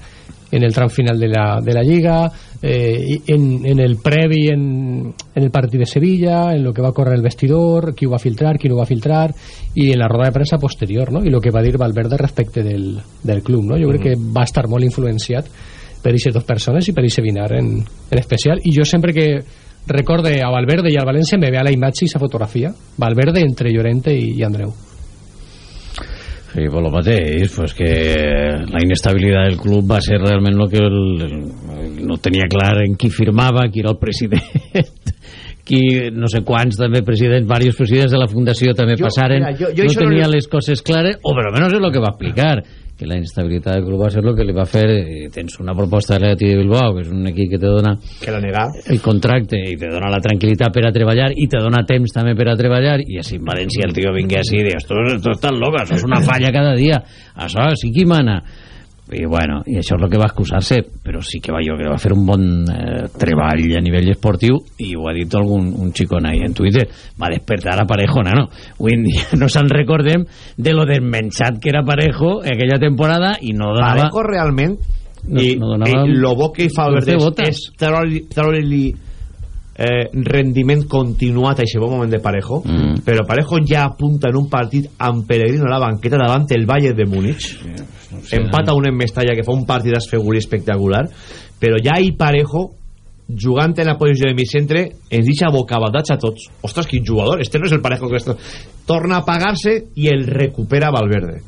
en el tram final de la, de la Lliga eh, en, en el previ en, en el partit de Sevilla en el que va córrer el vestidor qui ho va filtrar, qui no ho va filtrar i en la roda de premsa posterior no? i el que va dir Valverde respecte del, del club no? jo crec que va estar molt influenciat per aquestes dues persones i per aquest Vinar en, en especial. I jo sempre que recorde a Valverde i al València me ve a la imatge i esa fotografia. Valverde entre Llorente i, i Andreu Sí, por lo mateix, pues que la inestabilidad del club va ser realment lo que el, no tenia clar en qui firmava, qui era el president, qui, no sé quants també presidents, varios presidents de la fundació també Jo, passaren, mira, jo- jo no no tenia li- les coses clares, o almenys és el que va explicar, que la inestabilitat del club va ser lo que li va fer, tens una proposta de l'Atleti de Bilbao, que és un equip que te dona que el contracte i te dona la tranquil·litat per a treballar i te dona temps també per a treballar i així en València el tio vingui així i diu, esto, esto està loca, això és una falla cada dia. Això sí qui mana i bueno, i això és el que va excusar-se però sí que va, jo que va fer un bon eh, treball a nivell esportiu i ho ha dit algun un xicón ahí en Twitter va despertar a Parejo, no? Avui en dia no se'n recordem de lo desmenxat que era Parejo aquella temporada i no donava Parejo realment No- i, no donava i lo bo que hi fa Valverde és, treure-li treure eh, rendiment continuat a aquest bon moment de Parejo Mm. però Parejo ja apunta en un partit amb Pellegrino a la banqueta davant el Bayern de Múnich. Empata un en Mestalla que fa un partit d'esfeguri espectacular però ja hi Parejo jugant en la posició de centre ens deixa bocabatats a tots. Ostres quin jugador, este no és el Parejo que esto... torna a pagar-se i el recupera Valverde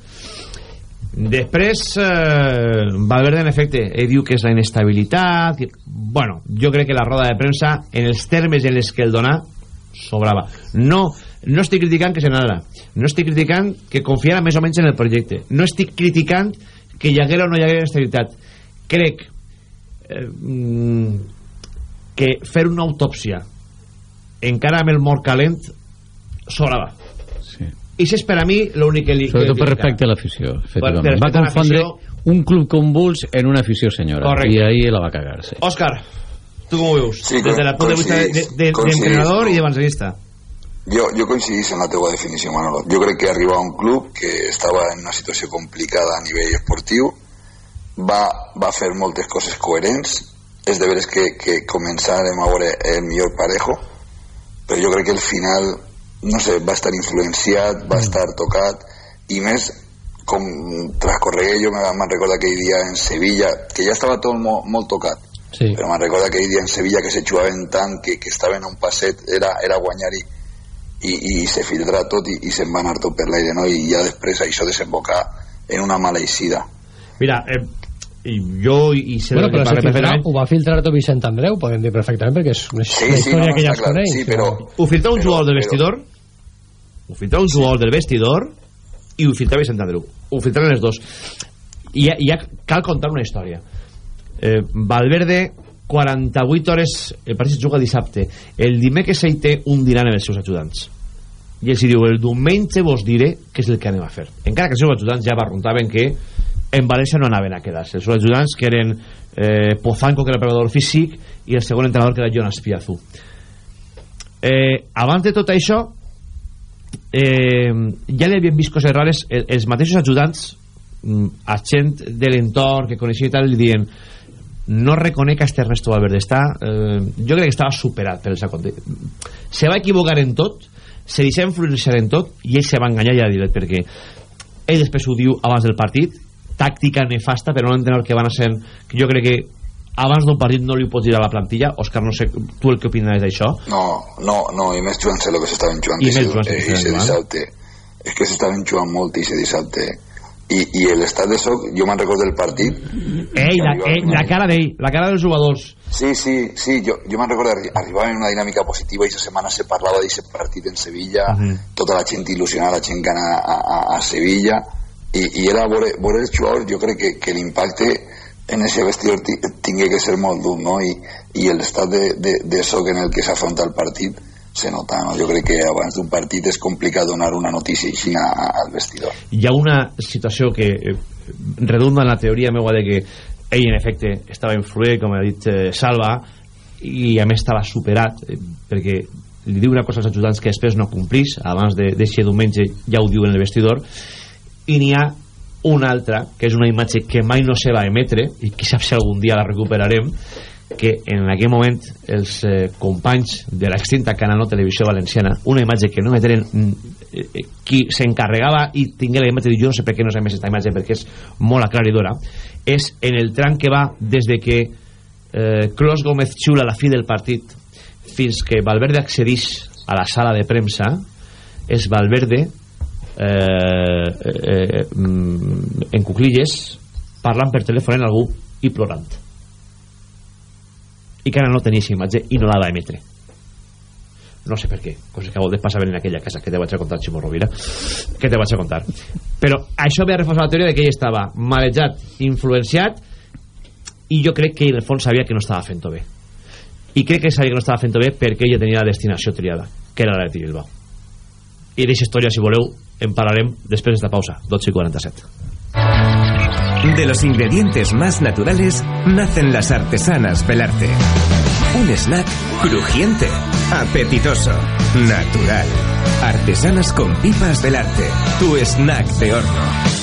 Després, eh, Valverde, en efecte, ell diu que és la inestabilitat... Que, bueno, jo crec que la roda de premsa, en els termes en els que el dona, sobrava. No, no estic criticant que se n'anara. No estic criticant que confiara més o menys en el projecte. No estic criticant que hi haguera o no hi haguera inestabilitat. Crec eh, mm, que fer una autòpsia encara amb el mort calent sobrava. Sí. I això és per a mi l'únic que li... Sobretot per respecte a l'afició, efectivament. Per- per Va a confondre un club convuls en una afició senyora. Correcte. I ahí la va cagar, sí. Òscar, tu com ho veus? Sí, Des del punt de vista coincidís, de- de- d'entrenador i d'evangelista. Jo, jo coincidís en la teua definició, Manolo. Jo crec que arriba un club que estava en una situació complicada a nivell esportiu, va, va fer moltes coses coherents, és de veres que, que començarem a veure el millor parejo, però jo crec que el final, no sé, va estar influenciat, va estar tocat, i més, com transcorregué, jo me'n recordo aquell dia en Sevilla, que ja estava tot molt, molt tocat, sí. però me'n recordo aquell dia en Sevilla que se jugaven tant que, que estaven a un passet, era, era guanyar i, i, i se filtra tot i, i se'n va anar tot per l'aire no? i ja després això desemboca en una mala eixida. Mira, eh, i jo i sé bueno, que però se parlem ho va filtrar tot Vicent Andreu podem dir perfectament perquè és una Sí, una sí, història no, no, que ja es clar, coneix sí, però- Ho filtra un jugador del vestidor ho filtra un jugador del vestidor i ho filtra Vicent Andreu ho filtren els dos i ja, ja cal contar una història. Eh, Valverde 48 hores el partit juga dissabte. El dimecres ell té un dinar amb els seus ajudants. I els diu el diumenge vos diré què és el que anem a fer. Encara que els seus ajudants ja barruntaven que en València no anaven a quedar-se. Els seus ajudants que eren eh, Pozanco que era el preparador físic i el segon entrenador que era Jonas Piazu. Eh, abans de tot això eh, ja li havien vist coses rares el, els mateixos ajudants mm, a gent de l'entorn que coneixia i tal li diuen no reconec a este Ernesto Valverde està, eh, jo crec que estava superat per se va equivocar en tot se deixa influenciar en tot i ell se va enganyar ja diré perquè ell després ho diu abans del partit tàctica nefasta però un entrenador que van a ser que jo crec que abans d'un partit no li pots dir a la plantilla Òscar no sé tu el que opines d'això no, no, no, i més jugant-se el que s'estaven jugant I més jugant-se s'estaven jugant. dissabte és que s'estaven jugant molt i ese dissabte i, i l'estat de soc, jo me'n recordo del partit Ei, la, ei, la cara d'ell, la cara dels jugadors. Sí, sí, sí, jo, jo me'n recordo arri arribava en una dinàmica positiva i aquesta setmana se parlava d'aquest partit en Sevilla, uh -huh. tota la gent il·lusionada, la gent que anava a, a, a Sevilla i, i era veure, veure els jugadors, jo crec que, que l'impacte en aquest vestidor tingué que ser molt dur, no? I, i l'estat de, de, de soc en el que s'afronta el partit se nota, no? jo crec que abans d'un partit és complicat donar una notícia així al vestidor. Hi ha una situació que eh, redunda en la teoria meua de que ell en efecte estava influent com ha dit eh, Salva i a més estava superat eh, perquè li diu una cosa als ajudants que després no complís abans d'aquest de, diumenge ja ho diu en el vestidor i n'hi ha una altra que és una imatge que mai no se va emetre i qui sap si algun dia la recuperarem que en aquell moment els eh, companys de l'extinta Canal No Televisió Valenciana una imatge que no emeteren eh, eh, qui s'encarregava i tingué la imatge jo no sé per què no s'ha aquesta imatge perquè és molt aclaridora és en el tram que va des de que eh, Clos Gómez xula la fi del partit fins que Valverde accedís a la sala de premsa és Valverde eh, eh, mm, en cuclilles parlant per telèfon en algú i plorant. I que ara no tenia imatge i no la va emetre. No sé per què coses que voltes passar en aquella casa. Que te vaig a contar Ximo Rovira? Que te vaig a contar? Però això ve a reforçar la teoria de que ell estava malejat, influenciat i jo crec que en el fons sabia que no estava fent-ho bé. I crec que sabia que no estava fent-ho bé perquè ella tenia la destinació triada que era la de Bilbao i d'aquesta història si voleu en parlarem després d'esta pausa 12 i 47 De los ingredientes más naturales nacen las artesanas Belarte. Un snack crujiente, apetitoso, natural. Artesanas con pipas Belarte. Tu snack de horno.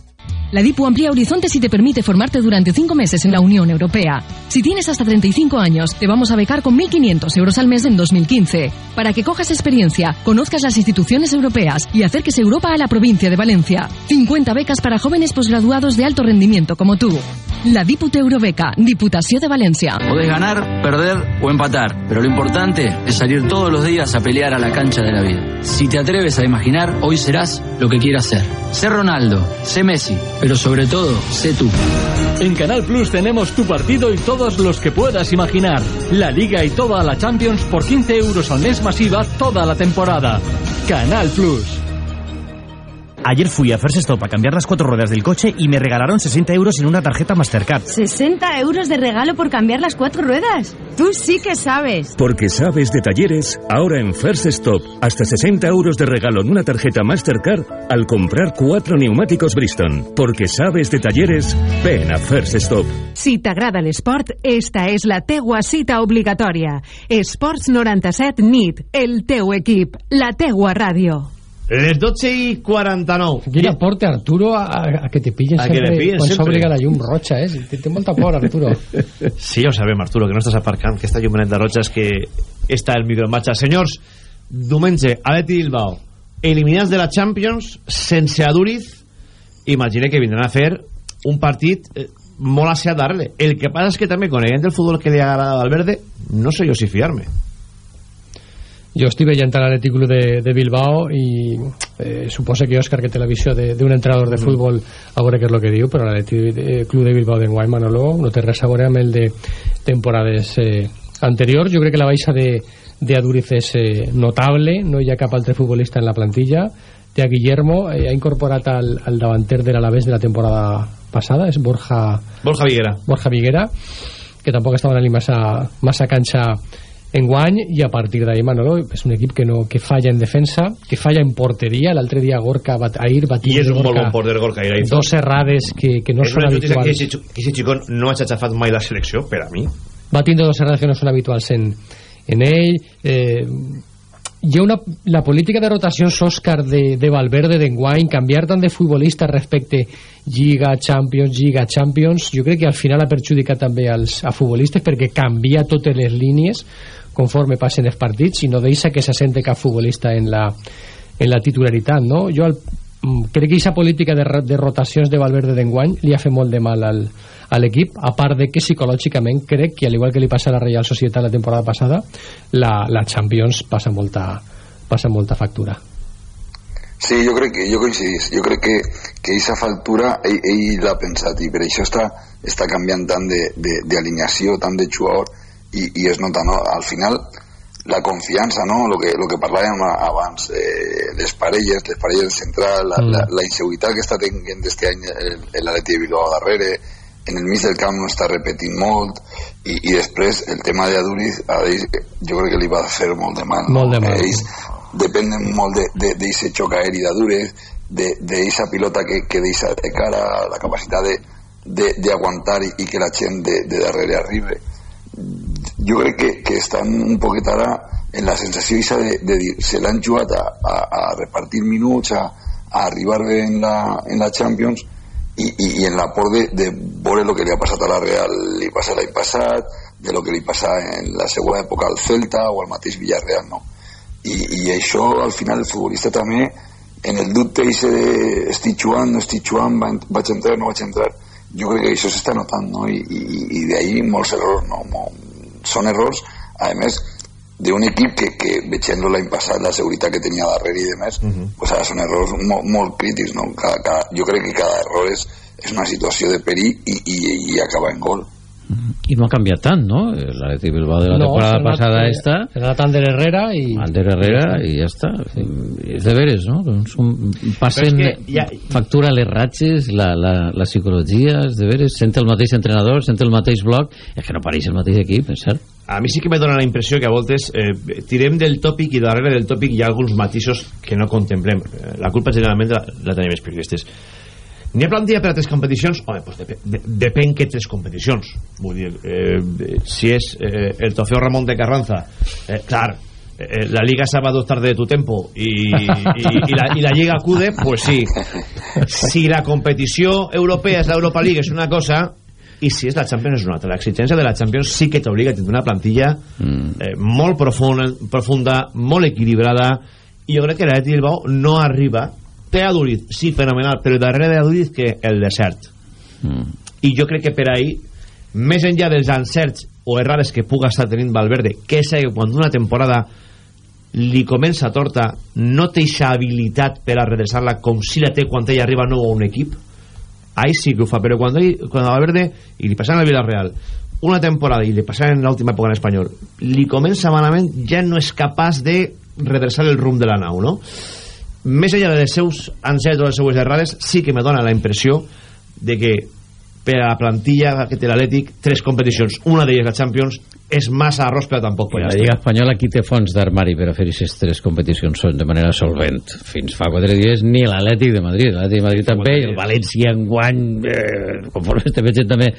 La DIPU amplía horizontes y te permite formarte durante cinco meses en la Unión Europea. Si tienes hasta 35 años, te vamos a becar con 1.500 euros al mes en 2015. Para que cojas experiencia, conozcas las instituciones europeas y acerques Europa a la provincia de Valencia. 50 becas para jóvenes posgraduados de alto rendimiento como tú. La DIPU te Eurobeca, Diputación de Valencia. Podés ganar, perder o empatar, pero lo importante es salir todos los días a pelear a la cancha de la vida. Si te atreves a imaginar, hoy serás lo que quieras ser. Sé Ronaldo, sé Messi, pero sobre todo, sé tú. En Canal Plus tenemos tu partido y todos los que puedas imaginar. La Liga y toda la Champions por 15 euros al mes masiva toda la temporada. Canal Plus. Ayer fui a First Stop a cambiar las cuatro ruedas del coche y me regalaron 60 euros en una tarjeta Mastercard. ¿60 euros de regalo por cambiar las cuatro ruedas? Tú sí que sabes. Porque sabes de talleres, ahora en First Stop, hasta 60 euros de regalo en una tarjeta Mastercard al comprar cuatro neumáticos Bristol. Porque sabes de talleres, ven a First Stop. Si t'agrada l'esport, esta és la teua cita obligatòria. Esports 97 NIT, el teu equip, la teua ràdio. Les 12 i 49. Quina por té Arturo a, a, a que te pillen A sempre le pillen quan s'obliga la llum roja, eh? Té, té molta por, Arturo. Sí, ho sabem, Arturo, que no estàs aparcant, que esta llumenet de roja és que està el micro en marxa. Senyors, diumenge, Aleti Bilbao, eliminats de la Champions, sense Aduriz, imagine que vindran a fer un partit eh, molt aseat darrere. El que passa és que també, coneixent el futbol que li agrada a Valverde, no sé jo si fiar-me. Jo estic veient Club de, de Bilbao i eh, suposa que Òscar que té la visió de- d'un entrenador de futbol a veure què és el que diu, però l'Atlètic eh, Club de Bilbao d'enguany, Manolo, no té res a veure amb el de temporades eh, anteriors. Jo crec que la baixa de, de Aduriz és eh, notable, no hi ha cap altre futbolista en la plantilla. Té a Guillermo, eh, ha incorporat al, al davanter de l'Alavés de la temporada passada, és Borja... Borja Viguera. Borja Viguera, que tampoc estava anant massa, massa canxa en guany i a partir d'ahir Manolo és un equip que, no, que falla en defensa que falla en porteria, l'altre dia Gorka bat, ahir va I és un molt bon porter Gorka Iraito. dos errades que, que no és són que habituals. aquest que aquest xicón no ha aixafat mai la selecció, per a mi. va tindre dos errades que no són habituals en, en ell. Eh, hi ha una, la política de rotacions Òscar de, de Valverde d'enguany, canviar tant de futbolistes respecte Lliga, Champions, Lliga, Champions, jo crec que al final ha perjudicat també als, a futbolistes perquè canvia totes les línies conforme passen els partits i no deixa que s'assente cap futbolista en la, en la titularitat, no? Jo al, mm, crec que aquesta política de, de rotacions de Valverde d'enguany li ha fet molt de mal al, a l'equip, a part de que psicològicament crec que al igual que li passa a la Real Societat la temporada passada, la, la Champions passa molta, passa molta factura. Sí, jo crec que jo coincidís. Jo crec que, que aquesta factura ell, ell l'ha pensat i per això està, està canviant tant d'alineació, tant de jugador i, i es nota, no? Al final, la confiança, no? Lo que, lo que parlàvem abans, eh, les parelles, les parelles central, la, mm. la, la inseguretat que està tenint este any l'Atleti de Bilbao darrere, en el mig del camp no està repetint molt i, i després el tema de Aduriz jo crec que li va fer molt de mal, molt de mal. ells depenen molt d'aquest de, de xoc aeri d'Aduriz d'aquesta pilota que, que deixa de cara la capacitat d'aguantar i, i que la gent de, de darrere arribi jo crec que, que estan un poquet ara en la sensació de, de dir se l'han jugat a, a, a repartir minuts a, a arribar bé en la, en la Champions i, i, i en la por de, de veure el que li ha passat a la Real li passa l'any passat, de lo que li passa en la segona època al Celta o al mateix Villarreal, no? I, i això al final el futbolista també en el dubte de estic jugant, no estic jugant, vaig entrar, no vaig entrar jo crec que això s'està notant no? i, i, i d'ahir molts errors no? són errors a més d'un equip que, que veient-lo l'any passat la seguretat que tenia darrere i demés uh -huh. pues ara són errors molt, molt crítics no? cada, cada, jo crec que cada error és, és una situació de perill i, i, i acaba en gol i no ha canviat tant, no? L'Atleti Bilbao de la no, temporada passada que, esta... Era Ander Herrera i... Ander Herrera i ja està. És de veres, no? Som, passen ja... factura les ratxes, la, la, la psicologia, és de veres. Sent el mateix entrenador, sent el mateix bloc, és que no pareix el mateix equip, és cert. A mi sí que me dona la impressió que a voltes eh, tirem del tòpic i darrere del tòpic hi ha alguns matisos que no contemplem. La culpa generalment la, la tenim els periodistes N'hi ha plantilla per a tres competicions? Home, doncs dep de, depèn que tres competicions. Vull dir, eh, si és eh, el trofeu Ramon de Carranza, eh, clar, eh, la Liga Sábado tarde de tu tempo i, i, i, la, i la Lliga acude, pues sí. Si la competició europea és l'Europa League, és una cosa, i si és la Champions és una altra. L'exigència de la Champions sí que t'obliga a tenir una plantilla mm. eh, molt profunda, profunda, molt equilibrada, i jo crec que l'Atleti Bilbao no arriba té Aduriz, sí, fenomenal, però darrere d'Aduriz que el desert. Mm. I jo crec que per ahir, més enllà dels encerts o errades que puga estar tenint Valverde, que és que quan una temporada li comença torta, no té aquesta habilitat per a redreçar-la com si la té quan ella arriba nou a un equip, ahí sí que ho fa, però quan, ell, quan a Valverde, i li passa en el Villarreal, una temporada, i li passa en l'última època en espanyol, li comença malament, ja no és capaç de redreçar el rumb de la nau, no? Més enllà dels seus encerts o les seues errades sí que me dona la impressió de que per a la plantilla que té l'Atlètic tres competicions, una d'elles la Champions és massa arròs però tampoc la Lliga Espanyola aquí té fons d'armari per a fer aquestes tres competicions són de manera solvent fins fa quatre dies ni l'Atlètic de Madrid l'Atlètic de Madrid també i el València en guany eh, conforme estem veient també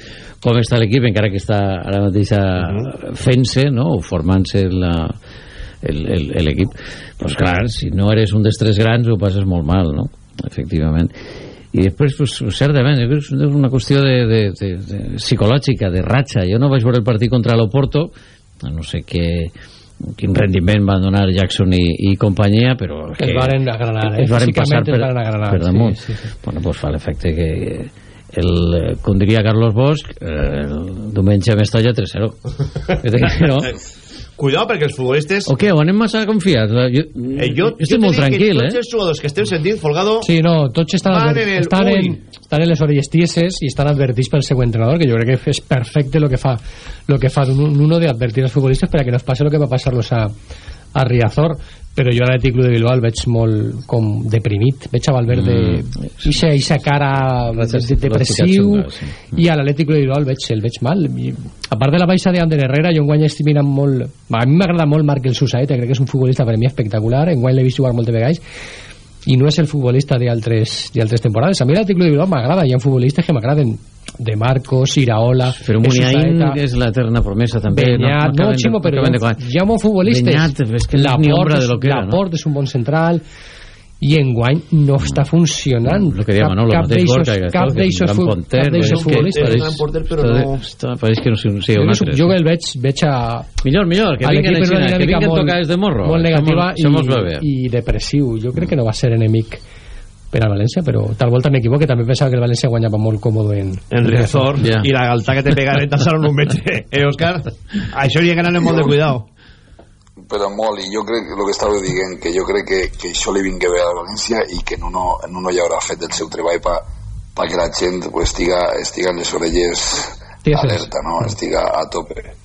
com està l'equip encara que està ara mateix uh -huh. fent-se no? o formant-se la l'equip pues clar, si no eres un dels tres grans ho passes molt mal no? efectivament i després, pues, certament, jo crec que és una qüestió de, de, de, de psicològica, de ratxa. Jo no vaig veure el partit contra l'Oporto, no sé què, quin rendiment van donar Jackson i, i companyia, però... Que es varen agranar, eh? Es varen passar per, agranar, per damunt. Sí, sí, sí. Bueno, pues fa l'efecte que el, com diria Carlos Bosch, eh, el diumenge Mestalla 3-0. no? Cuidado perquè els futbolistes... O què, o anem massa confiats? Jo, eh, jo, jo estic molt tranquil, eh? Tots els jugadors que estem sentint, Folgado... Sí, no, tots estan, van en, el, estan, en, estan en les orelles tieses i estan advertits pel seu entrenador, que jo crec que és perfecte el que fa lo que fa un, uno de advertir als futbolistes per a que no es passe el que va passar-los a, a Riazor però jo a l'Atlètic Club de Bilbao el veig molt com deprimit. Veig a Valverde mm, ixa, ixa cara de, de, depressiu sí. i a l'Atlètic Club de Bilbao el veig, el veig mal. I, a part de la baixa d'Ander Herrera jo enguany estic mirant molt a mi m'agrada molt Marc el Susaeta crec que és un futbolista per a mi espectacular enguany l'he vist jugar moltes vegades i no és el futbolista d'altres temporades. A mi l'Atlètic Club de Bilbao m'agrada hi ha futbolistes que m'agraden de Marcos, Iraola... Però Muniain és l'eterna promesa també. Beñat, no, no, Ximo, però hi ha molts futbolistes. Beñat, és que no és ni ombra de lo que era, no? Laport és un bon central i enguany no està funcionant. El que deia Manolo, cap mateix Gorka cap d'eixos futbolistes és un porter però no. pareix que no no jo, un altre jo el veig, veig a millor, millor, que a l'equip a Xina, que vinguen molt- tocar des de morro. molt negativa i, i depressiu. Jo crec que no va ser enemic per al València però tal volta m'equivoque també pensava que el València guanyava molt còmode en, en Riazor Ja. i la galta que te pegaran en un metre eh Òscar? això hi ha que anar amb molt de cuidado però molt, i jo crec el que estava dient, que jo crec que, que això li vingui bé a València i que en uno, en uno ja haurà fet el seu treball pa, pa que la gent pues, estiga, estiga en les orelles alerta, no? estiga a tope.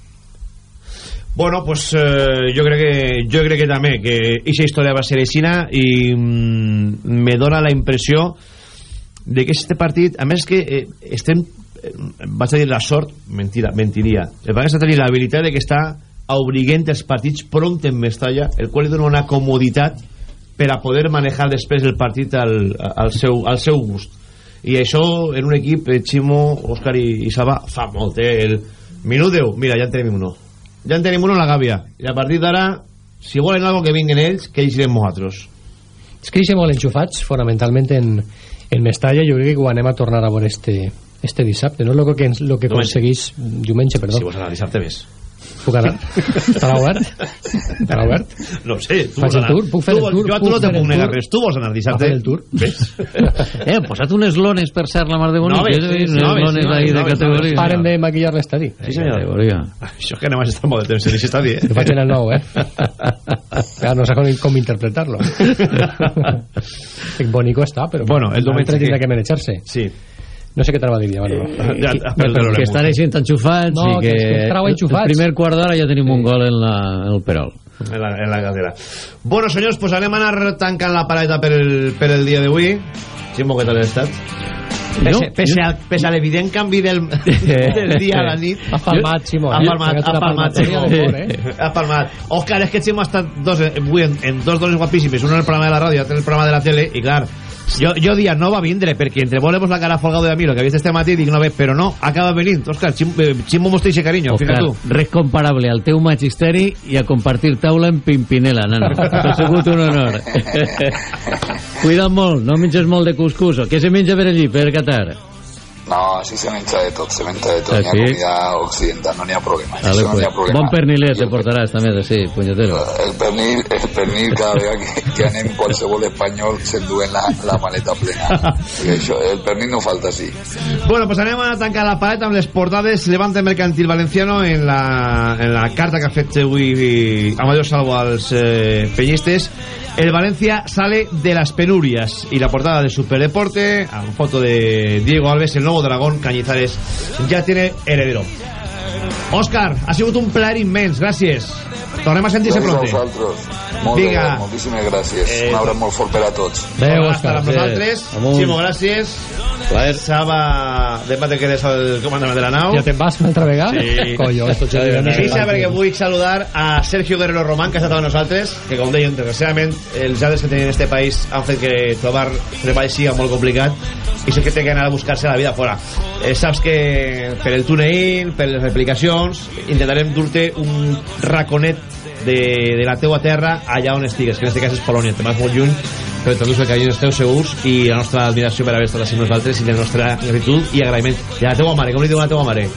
Bueno, pues eh, jo crec que jo crec que també que aquesta història va ser aixina i mm, me dona la impressió de que este partit, a més que eh, estem eh, vaig a dir la sort, mentira, mentiria el València tenir l'habilitat de que està obriguent els partits pront en Mestalla el qual li dona una comoditat per a poder manejar després el partit al, al, seu, al seu gust i això en un equip eh, Ximo, Òscar i, i Saba fa molt eh? el minut 10, mira ja en tenim uno ja en tenim uno en la gàbia. I a partir d'ara si volen algo que vinguin ells que ells serem nosaltres. És que deixem molt enxufats fonamentalment en, en Mestalla. Jo crec que ho anem a tornar a veure este, este dissabte no? És lo que, lo que Diumenge. aconseguís diumenge, perdó. Si vols anar dissabte més puc anar? estarà obert? estarà obert? no sé, tu Faig vols anar tour, puc fer tu el tour, jo a tu no te puc negar res tu vols anar dissabte A fer el tour. ves eh, posat unes lones per ser la mar de bonic Noves, eh? sí, lones noves, ahí de categoria paren de maquillar l'estadi sí senyor categoria. això és que no m'has estat molt de temps en aquest estadi eh? Ho faig en el nou, eh? Clar, no sé com, com interpretar-lo. Bonico està, però... Bueno, el diumenge l'altre tindrà que- que manejar-se. sí No sé què te va dir, Manolo. ja, Però que estan així enxufats No, i que, que que el- primer quart d'hora ja tenim un gol en, la, en el Perol. En la, en la cadera bueno senyors, pues anem a anar tancant la paleta per el, per el dia d'avui. Ximo, què tal has estat? Pese, No, pese, jo- a, pese a l'evident canvi del, del dia a la nit. Ha palmat, Ximo. ha palmat, Pega't ha una palmat eh? ha palmat. Òscar, és que Ximo ha estat dos, eh, avui en, en dos dones guapíssimes. Uno en el programa de la ràdio, en el programa de la tele i clar, jo, jo dia no va vindre perquè entre volemos la cara Folgado i a mi lo que vist este matí dic no ve, però no, acaba venint Òscar, Ximo, eh, mos té eixe carinyo, Oscar, fíjate tu res comparable al teu magisteri i a compartir taula en Pimpinela, nano. T'ha sigut un honor. Cuida't molt, no menges molt de cuscús. Què se menja per allí, per Qatar? No, sí se menja de tot, se menja de tot. Ah, N'hi ha comida occidental, no n'hi ha problema. Això no pues, ha problema. bon pernilet te portaràs també, de sí, punyetero. El pernil, el pernil cada vegada que, que anem qualsevol espanyol s'enduen la, la maleta plena. Això, el pernil no falta, sí. Bueno, pues anem a tancar la paleta amb les portades Levante Mercantil Valenciano en la, en la carta que ha fet avui Amadeo Salvo als eh, peñistes el Valencia sale de las penurias y la portada de Superdeporte amb foto de Diego Alves el nuevo dragón Cañizares ya tiene heredero. Òscar, ha sigut un plaer immens, gràcies tornem a sentir-se pronte. Molt Vinga. bé, moltíssimes gràcies. Eh, Un abraç molt fort per a tots. Adéu, Òscar. amb nosaltres Amunt. Ximo, gràcies Saba, demà te quedes al comandament de la nau Ja te'n vas una altra vegada? Sí. Collo, esto Sí, sí, sí, perquè vull saludar a Sergio Guerrero Román, que ha estat amb nosaltres, que com deien, desgraciadament, els jades que tenen en este país han fet que trobar treball siga molt complicat i sé que té que anar a buscar-se la vida fora. Eh, saps que per el TuneIn, per les replicacions, intentarem dur-te un raconet de, de la teua terra allà on estigues, que en este cas és Polònia, te vas molt lluny, però tot el carinyo esteu segurs i la nostra admiració per haver estat així nosaltres i la nostra gratitud i agraïment. I a la teua mare, com li diu la teua mare?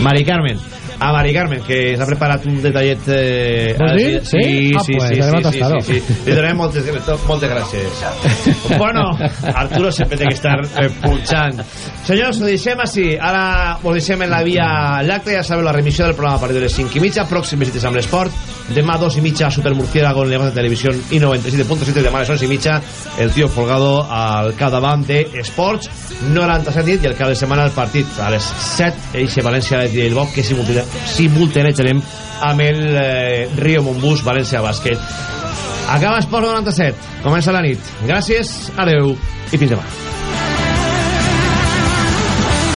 Mari Carmen. A Mari Carmen, que s'ha preparat un detallet... Eh, Vols dir? sí, Sí? Ah, sí, pues, sí, sí, sí, tastar-ho. sí, sí. Li donem moltes, moltes gràcies. bueno, Arturo sempre té que estar eh, punxant. Senyors, ho deixem així. Ara ho deixem en la via làctea. Ja sabeu la remissió del programa a partir de les 5 i mitja. Pròxim visites amb l'esport. Demà 2 i mitja Super Murciélago en Levante Televisió i 97.7 demà a les 11 i mitja el tio Folgado al capdavant de Esports 97 nit i el cap de setmana el partit a les 7 eixe València de Bilbao que simultane- simultanejarem amb el eh, Rio Montbus València Bàsquet. Acaba Esports 97 comença la nit. Gràcies, adeu i fins demà